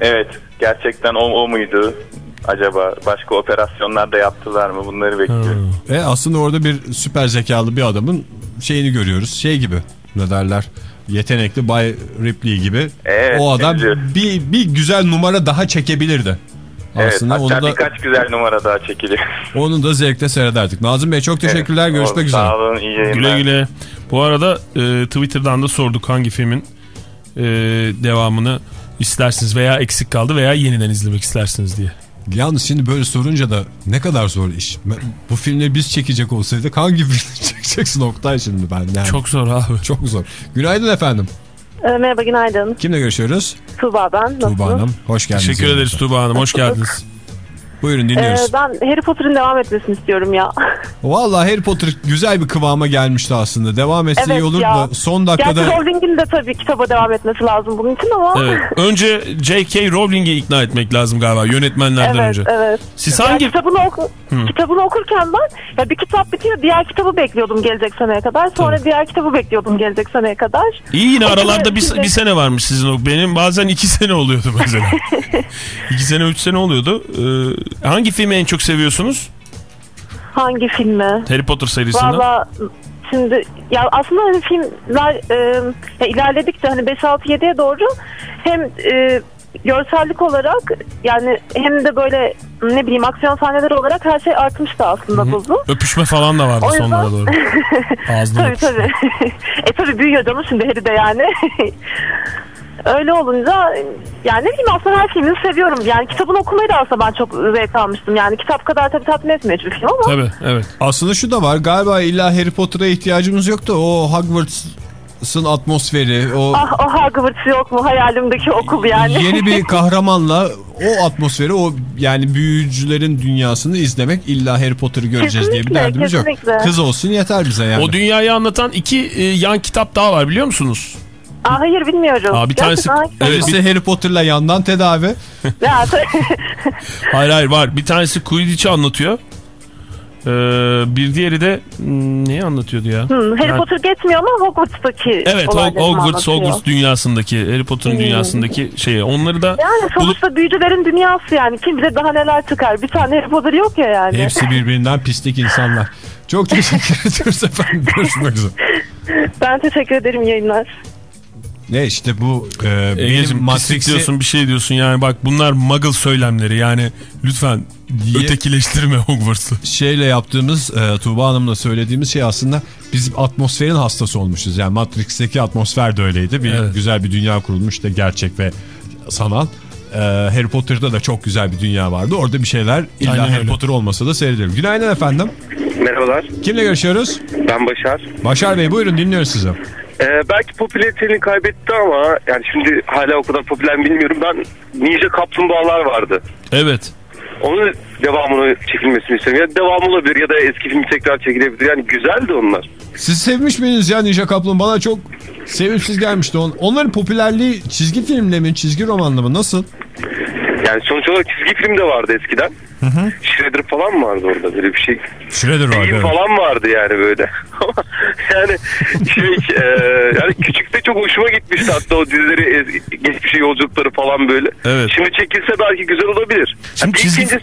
Evet gerçekten o, o muydu? Acaba başka operasyonlar da yaptılar mı? Bunları bekliyorum. E aslında orada bir süper zekalı bir adamın şeyini görüyoruz. Şey gibi ne derler yetenekli Bay Ripley gibi. Evet, o adam bir, bir güzel numara daha çekebilirdi. Evet Aslında hatta onu da, birkaç güzel numara daha çekiliyor. onu da zevkle seyrederdik. Nazım Bey çok teşekkürler. Evet, Görüşmek üzere. Sağ olun iyi yayınlar. Güle güle. Bu arada e, Twitter'dan da sorduk hangi filmin e, devamını istersiniz veya eksik kaldı veya yeniden izlemek istersiniz diye. Yalnız şimdi böyle sorunca da ne kadar zor iş. Bu filmleri biz çekecek olsaydık hangi filmi çekeceksin Oktay şimdi ben yani. Çok zor abi. Çok zor. Günaydın efendim. Ee, merhaba günaydın. Kimle görüşüyoruz? Tuğba ben. Tuğba Hanım. Hoş geldiniz. Teşekkür ederiz Tuğba Hanım. Hoş geldiniz. Buyurun Ee, dinliyoruz. ben Harry Potter'ın devam etmesini istiyorum ya. Vallahi Harry Potter güzel bir kıvama gelmişti aslında. Devam etse iyi Evet olur ya. da son Gerçi dakikada Rowling'in de tabii kitaba devam etmesi lazım bunun için ama. Evet. Önce J.K. Rowling'i ikna etmek lazım galiba yönetmenlerden Evet, önce. evet. Siz Ya hangi... kitabını, oku, kitabını okurken ben ya bir kitap bitiyor diğer kitabı bekliyordum gelecek seneye kadar. Sonra diğer kitabı bekliyordum gelecek seneye kadar. İyi yine O aralarda bir, şimdi- bir sene varmış sizin o. Benim bazen iki sene oluyordu mesela. iki sene üç sene oluyordu. Ee, hangi filmi en çok seviyorsunuz? Hangi filmi? Harry Potter serisinden. Valla şimdi ya aslında hani filmler e, ilerledikçe hani 5-6-7'ye doğru hem e, görsellik olarak yani hem de böyle ne bileyim aksiyon sahneleri olarak her şey artmıştı aslında buzu. Öpüşme falan da vardı O yüzden- sonlara doğru. Ağzına tabii öpüşme. tabii. e tabii büyüyor canım şimdi Harry de yani. Öyle olunca yani ne bileyim aslında her filmini seviyorum. Yani kitabını okumayı da aslında ben çok zevk almıştım. Yani kitap kadar tabii tatmin etmiyor hiçbir film ama. Tabii evet. aslında şu da var. Galiba illa Harry Potter'a ihtiyacımız yoktu. O Hogwarts'ın atmosferi, o Ah o Hogwarts yok mu hayalimdeki okul yani. yeni bir kahramanla o atmosferi, o yani büyücülerin dünyasını izlemek illa Harry Potter'ı göreceğiz diye bir Kesinlikle, derdimiz yok. kesinlikle. Kız olsun yeter bize yani. O dünyayı anlatan iki e, yan kitap daha var biliyor musunuz? Aa, hayır bilmiyorum. Aa, bir tanesi- Gerçekten? Evet, Birisi Harry Potter'la yandan tedavi. Hayır hayır var. Bir tanesi Quidditch'i anlatıyor. Ee, bir diğeri de hmm, neyi anlatıyordu ya? Hmm, Harry Yani- Potter geçmiyor ama Hogwarts'taki Evet Hogwarts. Hogwarts dünyasındaki Harry Potter'ın Hmm. dünyasındaki şeyi. Onları da Yani sonuçta büyücülerin dünyası yani. Kim bilir daha neler çıkar. Bir tane Harry Potter yok ya yani. Hepsi birbirinden pislik insanlar. Çok teşekkür ediyoruz efendim. Görüşmek üzere. Ben teşekkür ederim yayınlar. Ne işte bu e, benim Matrix'i diyorsun bir şey diyorsun yani bak bunlar muggle söylemleri yani lütfen Diye- ötekileştirme Hogwarts'ı. şeyle yaptığımız e, Tuğba Hanım'la söylediğimiz şey aslında biz atmosferin hastası olmuşuz. Yani Matrix'teki atmosfer de öyleydi. Bir Evet. güzel bir dünya kurulmuş işte gerçek ve sanal. E, Harry Potter'da da çok güzel bir dünya vardı. Orada bir şeyler illa Aynen Harry öyle. Potter olmasa da seyredilir. Günaydın efendim. Merhabalar Kimle görüşüyoruz? ben Başar. Başar Bey buyurun dinliyoruz sizi. Ee, belki popülariteni kaybetti ama yani şimdi hala o kadar popüler mi bilmiyorum. Ben Ninja Kaplumbağalar vardı. Evet. Onun devamını çekilmesini istiyorum. Ya devam olabilir ya da eski film tekrar çekilebilir. Yani güzeldi onlar. Siz sevmiş miydiniz ya Ninja Kaplan? Bana çok sevimsiz gelmişti. On- Onların popülerliği çizgi filmle mi, çizgi romanla mı? Nasıl? Yani sonuç olarak çizgi film de vardı eskiden. Shredder falan vardı orada böyle bir şey. Shredder vardı. Film evet. falan vardı yani böyle. Yani şey e, yani küçükte çok hoşuma gitmişti hatta o dizileri ez- geçmişe yolculukları falan böyle. Evet. Şimdi çekilse belki güzel olabilir. Şimdi Yani çizgi- ikincisi-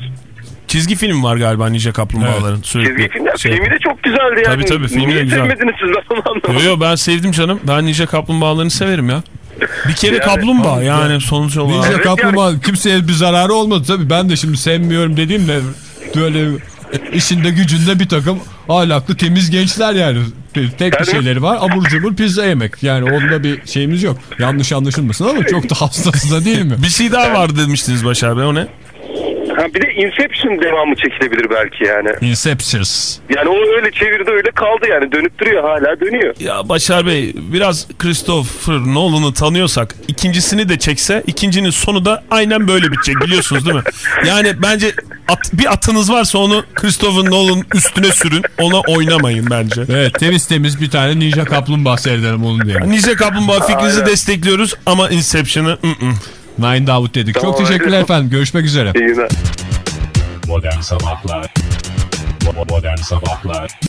Çizgi film var galiba Ninja Kaplumbağaların. Sürekli Çizgi filmler. şey- Filmi de çok güzeldi yani. Tabii, tabii, filmi de Niye güzel. sevmediniz siz ben onu anlamadım. Yo yo ben sevdim canım. Ben Ninja Kaplumbağalarını severim ya. Bir kere Yani- kaplumbağa yani sonuç olarak. Evet, Kaplumbağa kimseye bir zararı olmadı tabii. Ben de şimdi sevmiyorum dediğimle böyle işinde gücünde bir takım ahlaklı temiz gençler yani. Tek bir Yani- şeyleri var abur cubur pizza yemek. Yani onda bir şeyimiz yok. Yanlış anlaşılmasın ama çok da hastası da değil mi? Bir şey daha vardı demiştiniz Başar Bey o ne? Ha, bir de Inception devamı çekilebilir belki yani. Inceptions. Yani o öyle çevirdi öyle kaldı yani dönüp duruyor hala dönüyor. Ya Başar Bey biraz Christopher Nolan'ı tanıyorsak ikincisini de çekse ikincinin sonu da aynen böyle bitecek biliyorsunuz değil mi? Yani bence at- bir atınız varsa onu Christopher Nolan'ın üstüne sürün ona oynamayın bence. Evet temiz temiz bir tane Ninja Kaplumbağa seyredelim onu diyelim. Ninja Kaplumbağa fikrinizi Aynen. destekliyoruz ama Inception'ı ı-ı. Nine Davut dedik. Tamam, Çok teşekkürler aynen. efendim. Görüşmek üzere. İyi günler. Modern Sabahlar Modern Sabahlar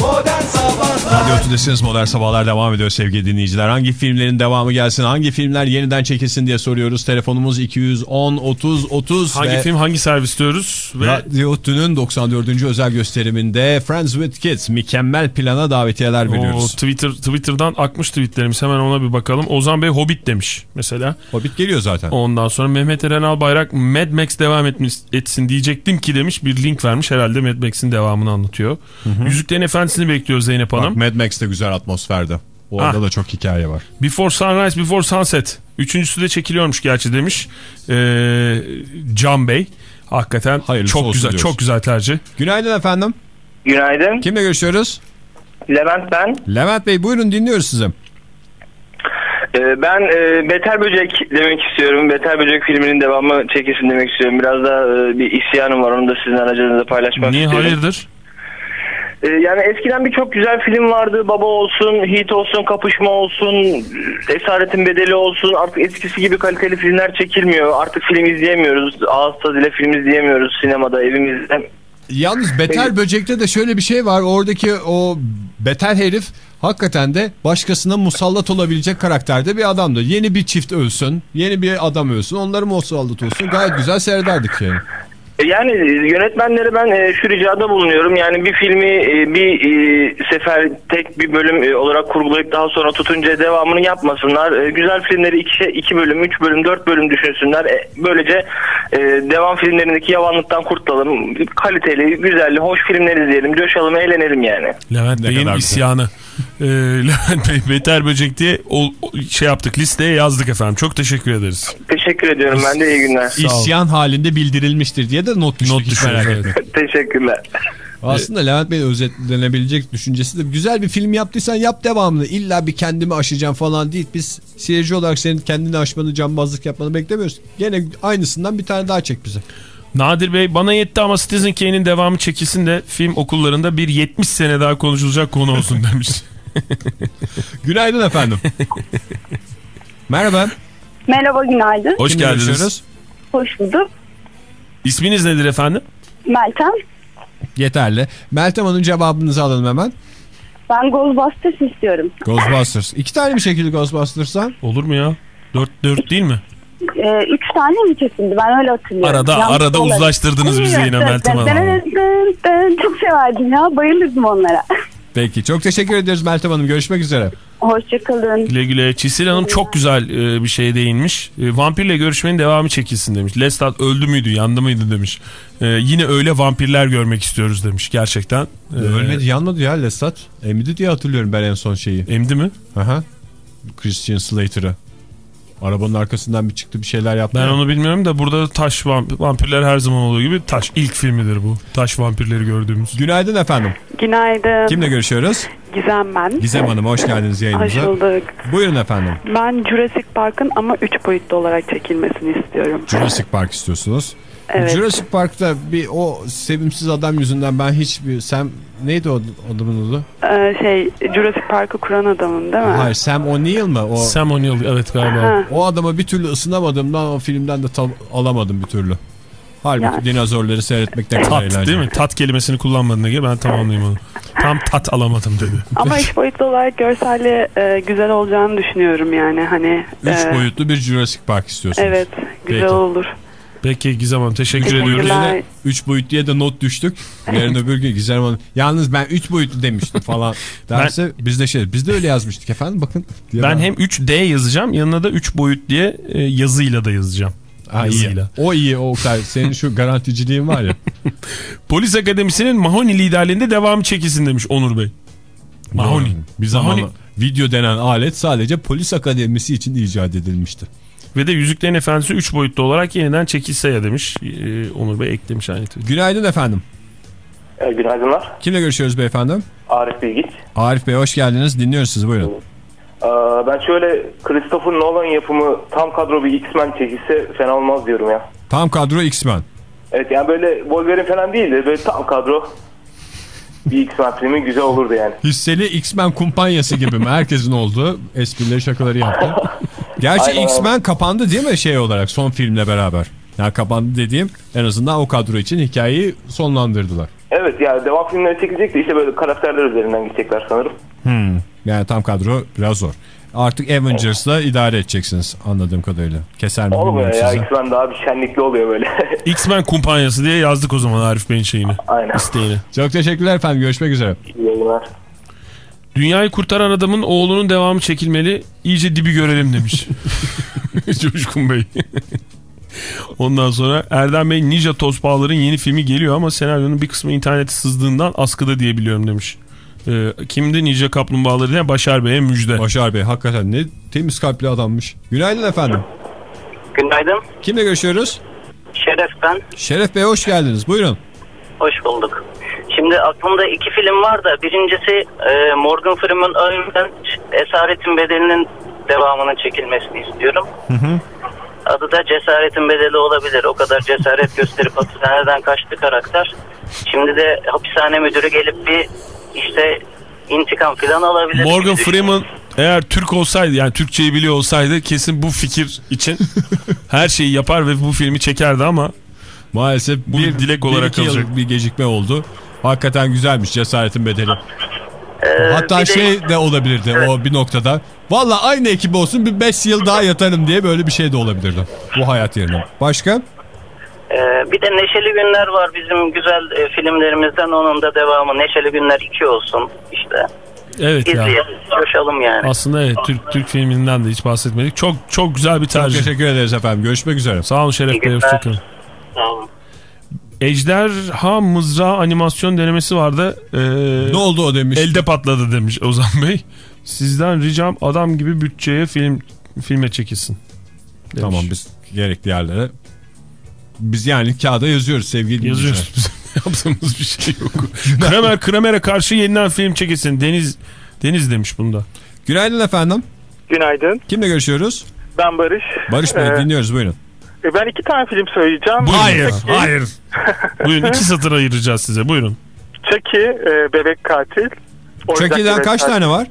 Modern Sabahlar Radyo Tülesi'niz Modern Sabahlar devam ediyor sevgili dinleyiciler. Hangi filmlerin devamı gelsin, hangi filmler yeniden çekilsin diye soruyoruz. Telefonumuz 210 30 30 Hangi ve film hangi servis diyoruz? Ve Radyo Tü'nün 94. özel gösteriminde Friends with Kids mükemmel plana davetiyeler veriyoruz. Twitter Twitter'dan akmış tweetlerimiz hemen ona bir bakalım. Ozan Bey Hobbit demiş mesela. Hobbit geliyor zaten. Ondan sonra Mehmet Eren Albayrak Mad Max devam etmiş, etsin diyecektim ki demiş bir link vermiş herhalde Mad Max'in devamını anlatıyor. Yüzüklerin Efendisi'ni bekliyor Zeynep Bak Hanım. Mad Max de güzel atmosferde. Orada Ah. da çok hikaye var. Before Sunrise Before Sunset. Üçüncüsü de çekiliyormuş gerçi demiş. Ee, Can Bey. Hakikaten Hayırlısı çok güzel diyoruz. çok güzel tercih. Günaydın efendim. Günaydın. Kimle görüşüyoruz? Levent ben. Levent Bey buyurun dinliyoruz sizi. Ee, ben e, Beter Böcek demek istiyorum. Beter Böcek filminin devamı çekilsin demek istiyorum. Biraz da e, bir isyanım var. Onu da sizin aracınızda paylaşmak Niye istiyorum. hayırdır? Ee, yani eskiden birçok güzel film vardı. Baba olsun, Hit olsun, Kapışma olsun, Esaretin Bedeli olsun. Artık eskisi gibi kaliteli filmler çekilmiyor. Artık film izleyemiyoruz. Ağız tadıyla film izleyemiyoruz sinemada, evimizde. Yalnız Beter Böcek'te de şöyle bir şey var. Oradaki o beter herif hakikaten de başkasına musallat olabilecek karakterde bir adamdı. Yeni bir çift ölsün, yeni bir adam ölsün, onları musallat olsun. Gayet güzel seyrederdik yani. E, Yani yönetmenlere ben e, şu ricada bulunuyorum. Yani bir filmi e, bir e, sefer tek bir bölüm e, olarak kurgulayıp daha sonra tutunca devamını yapmasınlar. E, güzel filmleri iki, iki bölüm, üç bölüm, dört bölüm düşünsünler. E, böylece e, devam filmlerindeki yavanlıktan kurtulalım. Kaliteli, güzelli, hoş filmler izleyelim, coşalım, eğlenelim yani. Levent Ne Bey'in kadar güzel. Ee, Levent Bey Beter Böcek diye o, o- şey yaptık listeye yazdık efendim. Çok teşekkür ederiz. Teşekkür ediyorum. Ben de iyi günler. İsyan halinde bildirilmiştir diye de not düştük. Not merak etmeyin. Teşekkürler. Aslında Levent Bey'in özetlenebilecek düşüncesi de güzel bir film yaptıysan yap devamını. İlla bir kendimi aşacağım falan değil. Biz seyirci olarak senin kendini aşmanı, cambazlık yapmanı beklemiyoruz. Gene aynısından bir tane daha çek bize. Nadir Bey bana yetti ama Citizen Kane'in devamı çekilsin de film okullarında bir 70 sene daha konuşulacak konu olsun demiş. Günaydın efendim. Merhaba. Merhaba günaydın. Hoş Kimle geldiniz. görüşüyoruz? Hoş bulduk. İsminiz nedir efendim? Meltem. Yeterli. Meltem Hanım cevabınızı alalım hemen. Ben Ghostbusters istiyorum. Ghostbusters. İki tane mi çekildi Ghostbusters'tan? Olur mu ya? 4 4 değil mi? Ee, üç tane mi kesildi? Ben öyle hatırlıyorum. Arada Yanlış arada olabilir. uzlaştırdınız bizi yine Dın Meltem Hanım. dın dın dın. Çok severdim ya. Bayılırdım onlara. Peki. Çok teşekkür ediyoruz Meltem Hanım. Görüşmek üzere. Hoşçakalın. Güle güle. Çisil Hanım çok güzel e, bir şeye değinmiş. E, vampirle görüşmenin devamı çekilsin demiş. Lestat öldü müydü, yandı mıydı demiş. E, yine öyle vampirler görmek istiyoruz demiş gerçekten. E, Ölmedi yanmadı ya Lestat. Emdi diye hatırlıyorum ben en son şeyi. Emdi mi? Aha. Christian Slater'ı. Arabanın arkasından bir çıktı bir şeyler yaptı. Ben onu bilmiyorum da burada taş vamp- vampirler her zaman olduğu gibi taş ilk filmidir bu. Taş vampirleri gördüğümüz. Günaydın efendim. Günaydın. Kimle görüşüyoruz? Gizem ben. Gizem Hanım hoş geldiniz Hoş yayınımıza. bulduk. Buyurun efendim. Ben Jurassic Park'ın ama 3 boyutlu olarak çekilmesini istiyorum. Jurassic Park istiyorsunuz. Evet. Jurassic Park'ta bir o sevimsiz adam yüzünden ben hiçbir Sam neydi o adamın adı? Ee, şey Jurassic Park'ı kuran adamın değil mi? Hayır Sam O'Neill mı? O, Sam O'Neill evet galiba. Ha. o adama bir türlü ısınamadığımdan o filmden de tam alamadım bir türlü. Halbuki Yani- dinozorları seyretmek ne kadar Tat eğlenceli. değil mi? Tat kelimesini kullanmadığına göre ben tamamlayayım onu. Tam tat alamadım dedi. Ama 3 boyutlu olarak görselli e, güzel olacağını düşünüyorum yani hani. Üç e, boyutlu bir Jurassic Park istiyorsunuz. Evet güzel Peki. olur. Peki Gizem Hanım teşekkür ediyoruz. Yine 3 boyut diye de not düştük. Yarın öbür gün Gizem Hanım yalnız ben 3 boyutlu demiştim falan derse biz de şey biz de öyle yazmıştık efendim bakın. Ben hem 3D yazacağım yanına da 3 boyut diye e, yazıyla da yazacağım. Ha, iyi. yazıyla. O iyi o Oktay. Senin şu garanticiliğin var ya. Polis Akademisi'nin Mahoney liderliğinde devamı çekilsin demiş Onur Bey. Mahoney. Bir zaman Mahoney. video denen alet sadece polis akademisi için icat edilmişti. Ve de Yüzüklerin Efendisi 3 boyutlu olarak yeniden çekilse ya demiş. Ee, Onur Bey eklemiş aynı tweet. Günaydın efendim. E, günaydınlar. Kimle görüşüyoruz beyefendi? Arif Bilgiç. Arif Bey hoş geldiniz. Dinliyoruz sizi buyurun. Ee, ben şöyle Christopher Nolan yapımı tam kadro bir X-Men çekilse fena olmaz diyorum ya. Tam kadro X-Men. Evet yani böyle Wolverine falan değil de böyle tam kadro bir X-Men filmi güzel olurdu yani. Hisseli X-Men kumpanyası gibi mi? Herkesin olduğu esprileri şakaları yaptı. Gerçi. X-Men kapandı değil mi şey olarak son filmle beraber? Yani kapandı dediğim en azından o kadro için hikayeyi sonlandırdılar. Evet yani devam filmleri çekilecek de işte böyle karakterler üzerinden gidecekler sanırım. Hmm. Yani tam kadro biraz zor. Artık Avengers'la idare edeceksiniz anladığım kadarıyla. Keser mi Olmuyor ya. X-Men daha bir şenlikli oluyor böyle. X-Men kumpanyası diye yazdık o zaman Arif Bey'in şeyini. Aynen. İsteğini. Çok teşekkürler efendim. Görüşmek üzere. İyi yayınlar. Dünyayı kurtaran adamın oğlunun devamı çekilmeli. İyice dibi görelim demiş. Coşkun Bey. Ondan sonra Erdem Bey Ninja Tosbağalar'ın yeni filmi geliyor ama senaryonun bir kısmı internete sızdığından askıda diyebiliyorum demiş. Ee, kimdi Ninja Kaplumbağaları diye Başar Bey'e müjde. Başar Bey hakikaten ne temiz kalpli adammış. Günaydın efendim. Günaydın. Kimle görüşüyoruz? Şeref ben. Şeref Bey hoş geldiniz. Buyurun. Hoş bulduk. Şimdi aklımda iki film var da birincisi e, Morgan Freeman ölmeden Esaretin Bedeli'nin devamının çekilmesini istiyorum. Hı hı. Adı da Cesaretin Bedeli olabilir. O kadar cesaret gösterip hapishaneden kaçtı karakter. Şimdi de hapishane müdürü gelip bir işte intikam falan alabilir. Morgan Freeman eğer Türk olsaydı yani Türkçeyi biliyor olsaydı kesin bu fikir için her şeyi yapar ve bu filmi çekerdi ama Maalesef bu bir dilek bir olarak iki kalacak. yıllık bir gecikme oldu. Hakikaten güzelmiş cesaretin bedeli. Ee, Hatta bir de- şey de olabilirdi o bir noktada. Valla aynı ekip olsun bir 5 yıl daha yatarım diye böyle bir şey de olabilirdi. Bu hayat yerine. Başka? Ee, bir de Neşeli Günler var bizim güzel e, filmlerimizden. Onun da devamı Neşeli Günler 2 olsun işte. Evet ya. İzleyelim, coşalım yani. Aslında evet Türk Türk filminden de hiç bahsetmedik. Çok çok güzel bir tercih. teşekkür ederiz efendim. Görüşmek üzere. Sağ olun Şeref Bey. Hoşçakalın. Sağ olun. Ejderha mızrağı animasyon denemesi vardı. Ee, Ne oldu o demiş. Elde patladı demiş Ozan Bey. Sizden ricam adam gibi bütçeye film filme çekilsin. demiş. Tamam biz gerekli yerlere. Biz yani kağıda yazıyoruz sevgili Yazıyoruz. yaptığımız bir şey yok. Kramer Kramer'e karşı yeniden film çekilsin. Deniz Deniz demiş bunda. Günaydın efendim. Günaydın. Kimle görüşüyoruz? Ben Barış. Barış Bey Ee, dinliyoruz buyurun. e, ben iki tane film söyleyeceğim. Hayır, hayır. Buyurun iki satır ayıracağız size. Buyurun. Chucky, e, bebek katil. Bebek kaç katil. tane var?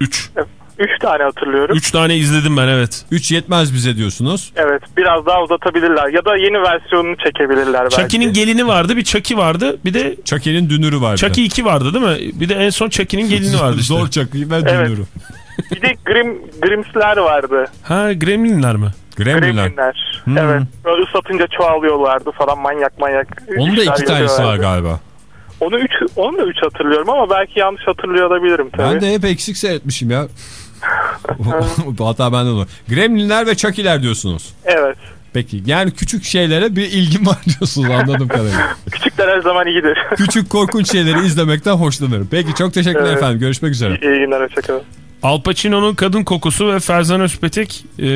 3. Üç tane hatırlıyorum. 3 tane izledim ben evet. 3 yetmez bize diyorsunuz. Evet biraz daha uzatabilirler ya da yeni versiyonunu çekebilirler belki. Chucky'nin gelini vardı, bir Chucky vardı, bir de Chucky'nin dünürü vardı. Chucky 2 vardı değil mi? Bir de en son Chucky'nin gelini vardı işte. Zor Chucky ve Evet. dünürü. Bir de Grim, Grims'ler vardı. Ha Gremlinler mi? Gremlinler. Gremlinler. Hmm. Evet. Böyle ıslatınca çoğalıyorlardı falan manyak manyak. Onun da iki tanesi var galiba. Onu üç, onu da üç hatırlıyorum ama belki yanlış hatırlıyor olabilirim tabii. Ben de hep eksik seyretmişim ya. Hatta benden olur. Gremlinler ve Chucky'ler diyorsunuz. Evet. Peki yani küçük şeylere bir ilgim var diyorsunuz anladığım kadarıyla. Küçükler her zaman iyidir. Küçük korkunç şeyleri izlemekten hoşlanırım. Peki çok teşekkürler Evet. efendim. Görüşmek üzere. İyi günler hoşçakalın. Al Pacino'nun kadın kokusu ve Ferzan Özpetek e,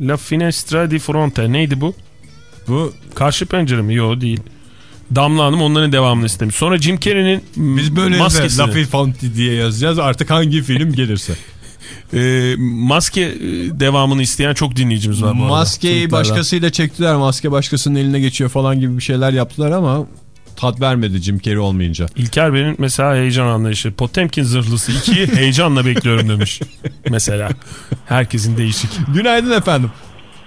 La Finestra di Fronte neydi bu? Bu Karşı pencere mi? Yok değil. Damla Hanım onların devamını istemiş. Sonra Jim Carrey'nin biz böyle maskesini. La Fifanti diye yazacağız artık hangi film gelirse. E, maske devamını isteyen çok dinleyicimiz var bu arada. Maskeyi Tweetlerden. başkasıyla çektiler. Maske başkasının eline geçiyor falan gibi bir şeyler yaptılar ama tat vermedi Jim Carrey olmayınca. İlker Bey'in mesela heyecan anlayışı. Potemkin zırhlısı 2'yi heyecanla bekliyorum demiş. mesela. Herkesin değişik. Günaydın efendim.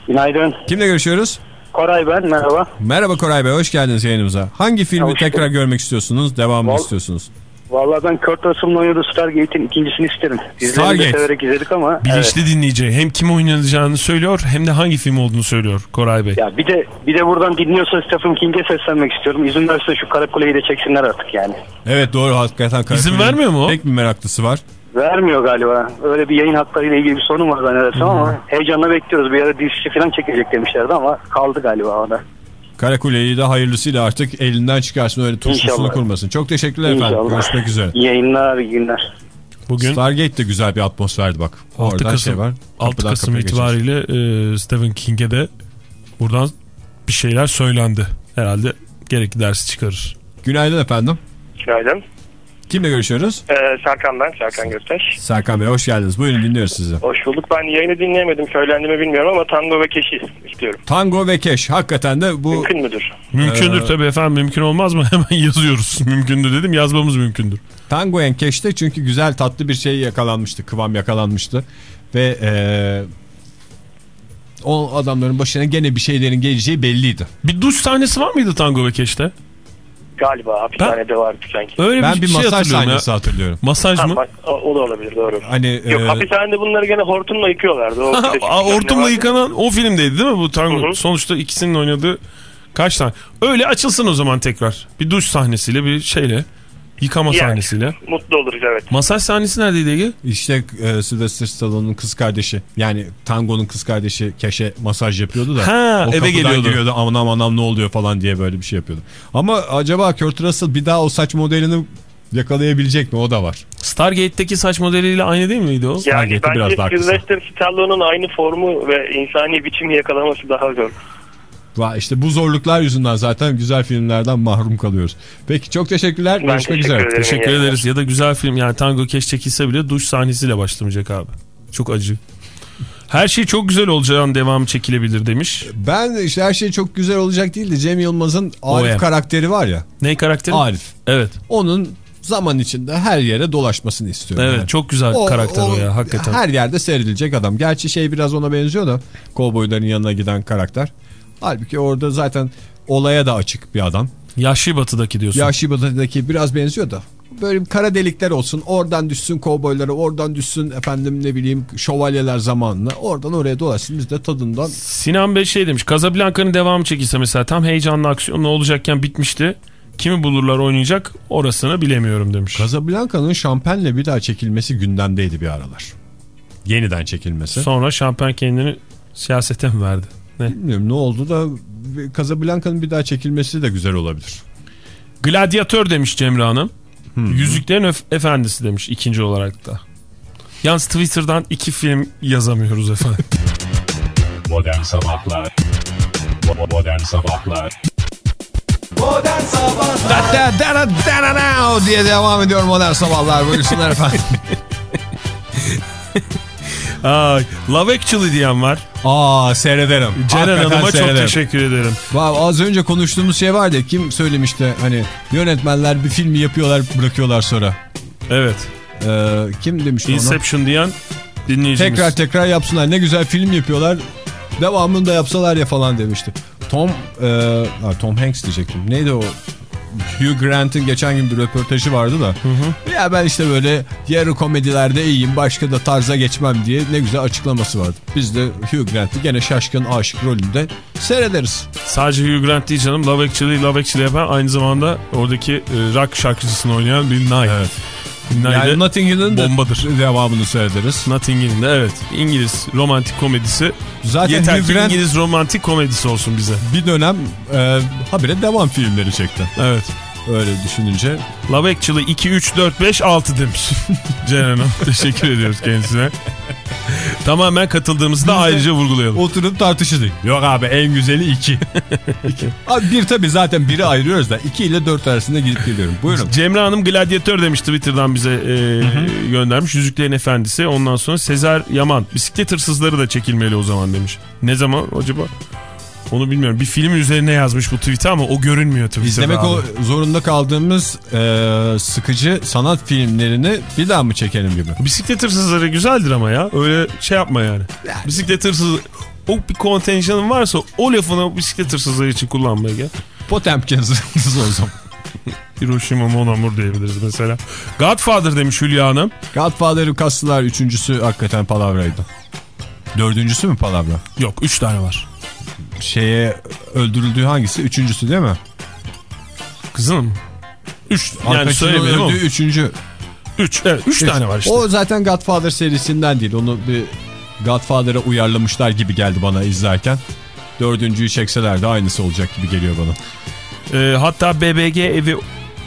Günaydın. Kimle görüşüyoruz? Koray ben merhaba. Merhaba Koray Bey hoş geldiniz yayınımıza. Hangi filmi tekrar görmek istiyorsunuz? Devamını Val- istiyorsunuz? Vallahi ben Kurt Russell'ın oynadığı Stargate'in ikincisini isterim. İzlemeyi de severek izledik ama. Bilinçli dinleyici. Hem kim oynayacağını söylüyor hem de hangi film olduğunu söylüyor Koray Bey. Ya bir de bir de buradan dinliyorsa Stephen King'e seslenmek istiyorum. İzin verse şu Karakule'yi de çeksinler artık yani. Evet doğru hakikaten. İzin Karakul'ün vermiyor mu o? Tek bir meraklısı var. Vermiyor galiba. Öyle bir yayın haklarıyla ilgili bir sorun var zannedersem ama heyecanla bekliyoruz. Bir ara dizisi falan çekecek demişlerdi ama kaldı galiba o da. Karakule'yi de hayırlısıyla artık elinden çıkarsın öyle turşusunu kurmasın. Çok teşekkürler efendim. İnşallah. Görüşmek üzere. İyi yayınlar, iyi günler. Bugün Stargate de güzel bir atmosferdi bak. 6 Oradan Kasım, şey var. 6 Kapıdan Kasım itibariyle e, Stephen King'e de buradan bir şeyler söylendi. Herhalde gerekli dersi çıkarır. Günaydın efendim. Günaydın. Kimle görüşüyoruz? Ee, Serkan ben, Serkan Göktaş. Serkan Bey hoş geldiniz. Buyurun dinliyoruz sizi. Hoş bulduk. Ben yayını dinleyemedim. Söylendi mi bilmiyorum ama Tango ve Keşi istiyorum. Tango ve Keş. Hakikaten de bu... Mümkün müdür? Mümkündür Ee, tabii efendim mümkün olmaz mı? Hemen yazıyoruz. Mümkündür dedim yazmamız mümkündür. Tango and Cash'te çünkü güzel tatlı bir şey yakalanmıştı. Kıvam yakalanmıştı. Ve eee o adamların başına gene bir şeylerin geleceği belliydi. Bir duş sahnesi var mıydı Tango ve Keş'te? Galiba hapishanede vardı sanki. Öyle Ben bir şey masaj hatırlıyorum sahnesi ya. hatırlıyorum. Masaj Ha, mı? bak, o, o da olabilir doğru. Hani Yok e, hapishanede bunları gene hortumla yıkıyorlardı. O Hortumla yıkanan o filmdeydi değil mi bu tango? Sonuçta ikisinin oynadığı kaç tane? Öyle açılsın o zaman tekrar. Bir duş sahnesiyle bir şeyle. Yıkama Yani. sahnesiyle. Mutlu oluruz evet. Masaj sahnesi neredeydi Ege? işte e, Sylvester Stallone'un kız kardeşi yani Tango'nun kız kardeşi Keşe masaj yapıyordu da. Ha, o eve geliyordu. giriyordu aman aman ne oluyor falan diye böyle bir şey yapıyordu. Ama acaba Kurt Russell bir daha o saç modelini yakalayabilecek mi o da var. Stargate'deki saç modeliyle aynı değil miydi o? Yani Stargate'de biraz daha bence kısa. Sylvester Stallone'un aynı formu ve insani biçimi yakalaması daha zor. İşte bu zorluklar yüzünden zaten güzel filmlerden mahrum kalıyoruz. Peki çok teşekkürler. Ben Görüşmek teşekkür üzere. Teşekkür Yani. ederiz. Ya da güzel film yani Tango Keş çekilse bile duş sahnesiyle başlamayacak abi. Çok acı. Her şey çok güzel olacağın devamı çekilebilir demiş. Ben işte her şey çok güzel olacak değil de Cem Yılmaz'ın Arif karakteri var ya. Ne karakteri? Arif. Evet. Onun zaman içinde her yere dolaşmasını istiyorum. Evet yani. çok güzel karakter o, ya hakikaten. Her yerde seyredilecek adam. Gerçi şey biraz ona benziyor da kovboyların yanına giden karakter. Halbuki orada zaten olaya da açık bir adam. Yaşlı batıdaki diyorsun. Yaşı Batı'daki biraz benziyor da. Böyle kara delikler olsun. Oradan düşsün kovboylara, oradan düşsün efendim ne bileyim şövalyeler zamanına. Oradan oraya dolaşsın biz de tadından. Sinan Bey şey demiş. Casablanca'nın devamı çekilse mesela tam heyecanlı aksiyonlu olacakken bitmişti. Kimi bulurlar oynayacak orasını bilemiyorum demiş. Casablanca'nın şampenle bir daha çekilmesi gündemdeydi bir aralar. Yeniden çekilmesi. Sonra şampiyon kendini siyasete mi verdi? Ne? Bilmiyorum ne oldu da Casablanca'nın bir daha çekilmesi de güzel olabilir. Gladyatör demiş Cemre Hanım. Yüzüklerin Öf- Efendisi demiş ikinci olarak da. Yalnız Twitter'dan iki film yazamıyoruz efendim. Modern Sabahlar Modern Sabahlar Modern Sabahlar Da da da da da da diye devam ediyor modern sabahlar buyursunlar efendim. Ay, Love Actually diyen var. Aa seyrederim. Ceren Hanım'a çok teşekkür ederim. Az önce konuştuğumuz şey vardı kim söylemişti hani yönetmenler bir filmi yapıyorlar bırakıyorlar sonra. Evet. Ee, kim demişti onu? Inception diyen dinleyicimiz. Tekrar tekrar yapsınlar ne güzel film yapıyorlar devamını da yapsalar ya falan demişti. Tom e, Tom Hanks diyecektim. Neydi o? Hugh Grant'ın geçen gün bir röportajı vardı da. Ya ben işte böyle yarı komedilerde iyiyim başka da tarza geçmem diye ne güzel açıklaması vardı. Biz de Hugh Grant'ı gene şaşkın aşık rolünde seyrederiz. Sadece Hugh Grant değil canım. Love Actually, Love Actually yapan aynı zamanda oradaki e, rock şarkıcısını oynayan Bill Nye. Evet. Yani de Notting Hill'in de bombadır. devamını seyrederiz. Notting Hill'in de evet. İngiliz romantik komedisi. Zaten Yeter Hugh Grant İngiliz romantik komedisi olsun bize. bir dönem e, habire devam filmleri çekti. Evet. Öyle düşününce. Love Actually 2, 3, 4, 5, 6 demiş. Ceren Hanım. Teşekkür ediyoruz kendisine. Tamamen katıldığımızı da ayrıca vurgulayalım. Oturup tartışırdık. Yok abi en güzeli 2. abi bir tabii zaten biri ayırıyoruz da 2 ile 4 arasında gidip geliyorum. Buyurun. Cemre Hanım gladyatör demiş Twitter'dan bize e, göndermiş. Yüzüklerin Efendisi. Ondan sonra Sezer Yaman. Bisiklet hırsızları da çekilmeli o zaman demiş. Ne zaman acaba? Onu bilmiyorum. Bir filmin üzerine yazmış bu tweet'i ama o görünmüyor Twitter'da. İzlemek abi. o zorunda kaldığımız e, sıkıcı sanat filmlerini bir daha mı çekelim gibi? Bisiklet hırsızları güzeldir ama ya. Öyle şey yapma yani. Bisiklet hırsızı o bir kontenjanın varsa o lafını bisiklet hırsızları için kullanmaya gel. Potemkin'siz o zaman. Hiroshima Mon Amour diyebiliriz mesela. Godfather demiş Hülya Hanım. Godfather'ı kastılar. Üçüncüsü hakikaten palavraydı. Dördüncüsü mü palavra? Yok üç tane var. Şeye öldürüldüğü hangisi? Üçüncüsü değil mi? Kızım. Üç yani söylemeyelim ama. üçüncü. Üç, evet, üç tane var işte. O zaten Godfather serisinden değil. Onu bir Godfather'a uyarlamışlar gibi geldi bana izlerken. Dördüncüyü çekseler de aynısı olacak gibi geliyor bana. Ee, hatta BBG evi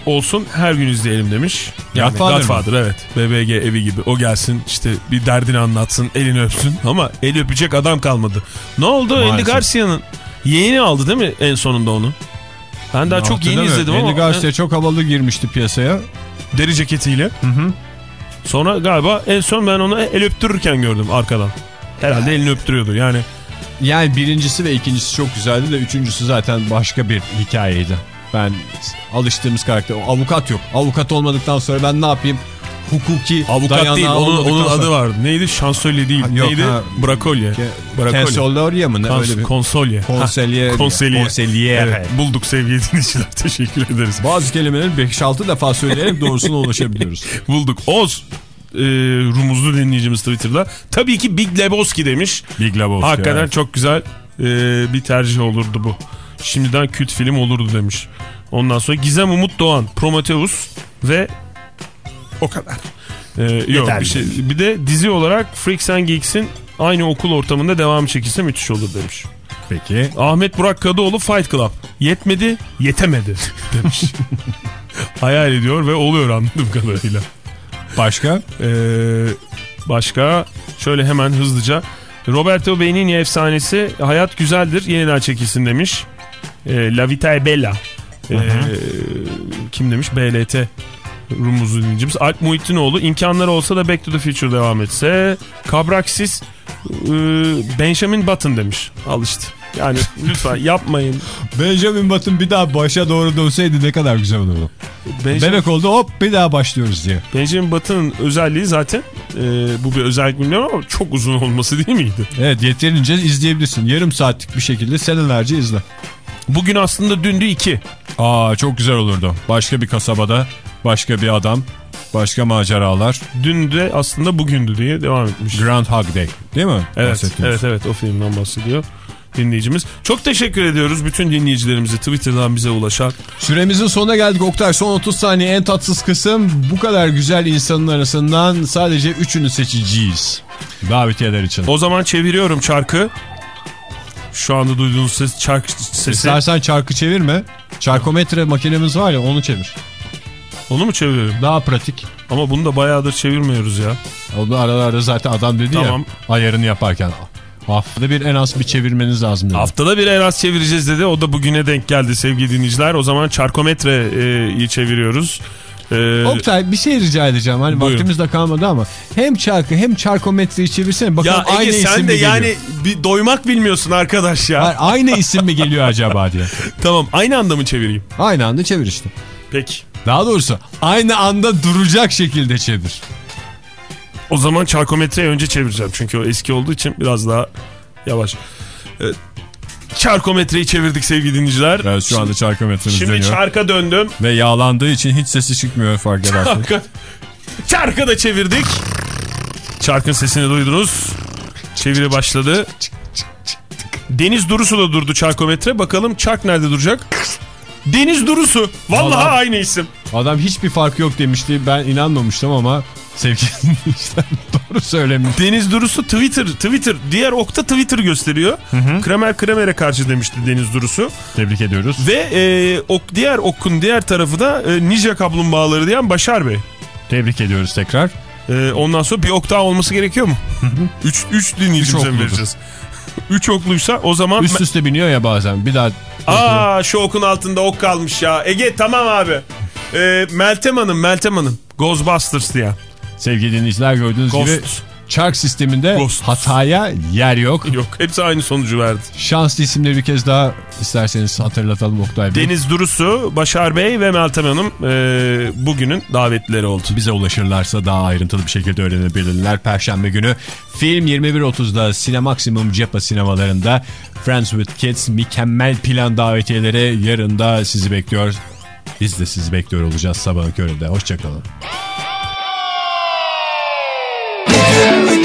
olsun her gün izleyelim demiş. Yani Godfather? Godfather evet. BBG evi gibi. O gelsin işte bir derdini anlatsın, elini öpsün ama el öpecek adam kalmadı. Ne oldu? Andy Maalesef. Garcia'nın yeğeni aldı değil mi en sonunda onu? Ben daha çok yeni Hatırlamıyorum. izledim ama Andy Garcia çok havalı girmişti piyasaya. deri ceketiyle. Sonra galiba en son ben onu el öptürürken gördüm arkadan. Herhalde elini öptürüyordu yani. Yani birincisi ve ikincisi çok güzeldi de üçüncüsü zaten başka bir hikayeydi. Ben alıştığımız karakter avukat yok. Avukat olmadıktan sonra ben ne yapayım? hukuki Avukat değil onun, onun sonra- adı vardı. Neydi? Şansölye değil. Ha, yok, Neydi? ha. Brakolye. Consolorya mı ne Kons- öyle bir Konsolye. Konselye. Ha, Konselye. Konselye. Evet, bulduk sevgili dinleyiciler. Teşekkür ederiz. Bazı kelimeleri 5-6 defa söyleyerek doğrusuna ulaşabiliyoruz. Bulduk. Oz e, rumuzlu dinleyicimiz Twitter'da. Tabii ki Big Lebowski demiş. Big Lebowski. Hakikaten evet. çok güzel e, bir tercih olurdu bu. Şimdiden kült film olurdu demiş. Ondan sonra Gizem Umut Doğan, Prometheus ve o kadar. E, yok bir, şey, bir de dizi olarak Freaks and Geeks'in aynı okul ortamında devam çekilse müthiş olur demiş. Peki. Ahmet Burak Kadıoğlu Fight Club. Yetmedi, yetemedi demiş. Hayal ediyor ve oluyor anladığım kadarıyla. Başka? Ee, başka şöyle hemen hızlıca. Roberto Benigni efsanesi Hayat Güzeldir yeniden çekilsin demiş. Ee, La Vita è Bella. Ee, kim demiş? BLT Rumuzlu dinleyicimiz. Alp Muhittinoğlu imkanları olsa da Back to the Future devam etse. Kabraksis e, Benjamin Button demiş. Al işte. Yani lütfen yapmayın. Benjamin Button bir daha başa doğru dönseydi ne kadar güzel olurdu. Benjamin- Bebek oldu hop bir daha başlıyoruz diye. Benjamin Button'ın özelliği zaten e, bu bir özellik bilmiyorum ama çok uzun olması değil miydi? Evet yeterince izleyebilirsin. Yarım saatlik bir şekilde senelerce izle. Bugün aslında dündü iki. Aa çok güzel olurdu. Başka bir kasabada başka bir adam başka maceralar. Dün de aslında bugündü diye devam etmiş. Groundhog Day değil mi? Evet, evet, evet o filmden bahsediyor dinleyicimiz. Çok teşekkür ediyoruz bütün dinleyicilerimize Twitter'dan bize ulaşan. Süremizin sonuna geldik Oktay. Son 30 saniye en tatsız kısım. Bu kadar güzel insanın arasından sadece üçünü seçeceğiz. Davetiyeler için. O zaman çeviriyorum çarkı. Şu anda duyduğunuz ses çark sesi. İstersen çarkı çevirme. Çarkometre makinemiz var ya onu çevir. Onu mu çeviriyorum? Daha pratik. Ama bunu da bayağıdır çevirmiyoruz ya. O da aralarda zaten adam dedi Tamam. ya ayarını yaparken. Haftada bir en az bir çevirmeniz lazım dedi. Haftada bir en az çevireceğiz dedi. O da bugüne denk geldi sevgili dinleyiciler. O zaman çarkometreyi çeviriyoruz. Ee, Oktay bir şey rica edeceğim. Hani Buyurun. vaktimiz de kalmadı ama hem çarkı hem çarkometreyi çevirsene. Bakalım ya aynı Ege isim sen mi de geliyor? yani bir doymak bilmiyorsun arkadaş ya. Hayır, aynı isim mi geliyor acaba diye. tamam aynı anda mı çevireyim? Aynı anda çevir işte. Peki. Daha doğrusu aynı anda duracak şekilde çevir. O zaman çarkometreyi önce çevireceğim. Çünkü o eski olduğu için biraz daha yavaş. Ee, çarkometreyi çevirdik sevgili dinleyiciler. Evet şu anda çarkometremiz Şimdi dönüyor. çarka döndüm. Ve yağlandığı için hiç sesi çıkmıyor fark ederseniz. Çarka, çarka da çevirdik. Çarkın sesini duydunuz. Çeviri başladı. Deniz Durusu da durdu çarkometre. Bakalım çark nerede duracak? Deniz Durusu. Vallahi Vallahi- aynı isim. Adam hiçbir fark yok demişti. Ben inanmamıştım ama sevgili dinleyiciler doğru söylemiş. Deniz Durusu Twitter. Twitter. Diğer okta Twitter gösteriyor. Kramer Kramer'e karşı demişti Deniz Durusu. Tebrik ediyoruz. Ve e, ok diğer okun diğer tarafı da e, Ninja Kaplumbağaları diyen Başar Bey. Tebrik ediyoruz tekrar. E, ondan sonra bir ok daha olması gerekiyor mu? üç, üç dinleyicimize vereceğiz? üç okluysa o zaman... Üst üste biniyor ya bazen. Bir daha Aa şu okun altında ok kalmış ya. Ege tamam abi. E, Meltem Hanım Meltem Hanım. Ghostbusters diye. Sevgili dinleyiciler gördüğünüz Ghost. gibi çark sisteminde Ghost. hataya yer yok. Yok hepsi aynı sonucu verdi. Şanslı isimleri bir kez daha isterseniz hatırlatalım Oktay Bey. Deniz Durusu, Başar Bey ve Meltem Hanım e, bugünün davetlileri oldu. Bize ulaşırlarsa daha ayrıntılı bir şekilde öğrenebilirler. Perşembe günü film 21.30'da Sinemaksimum Cepha sinemalarında Friends with Kids mükemmel plan davetiyeleri yarın da sizi bekliyor. Biz de sizi bekliyor olacağız sabahın köründe. Hoşçakalın.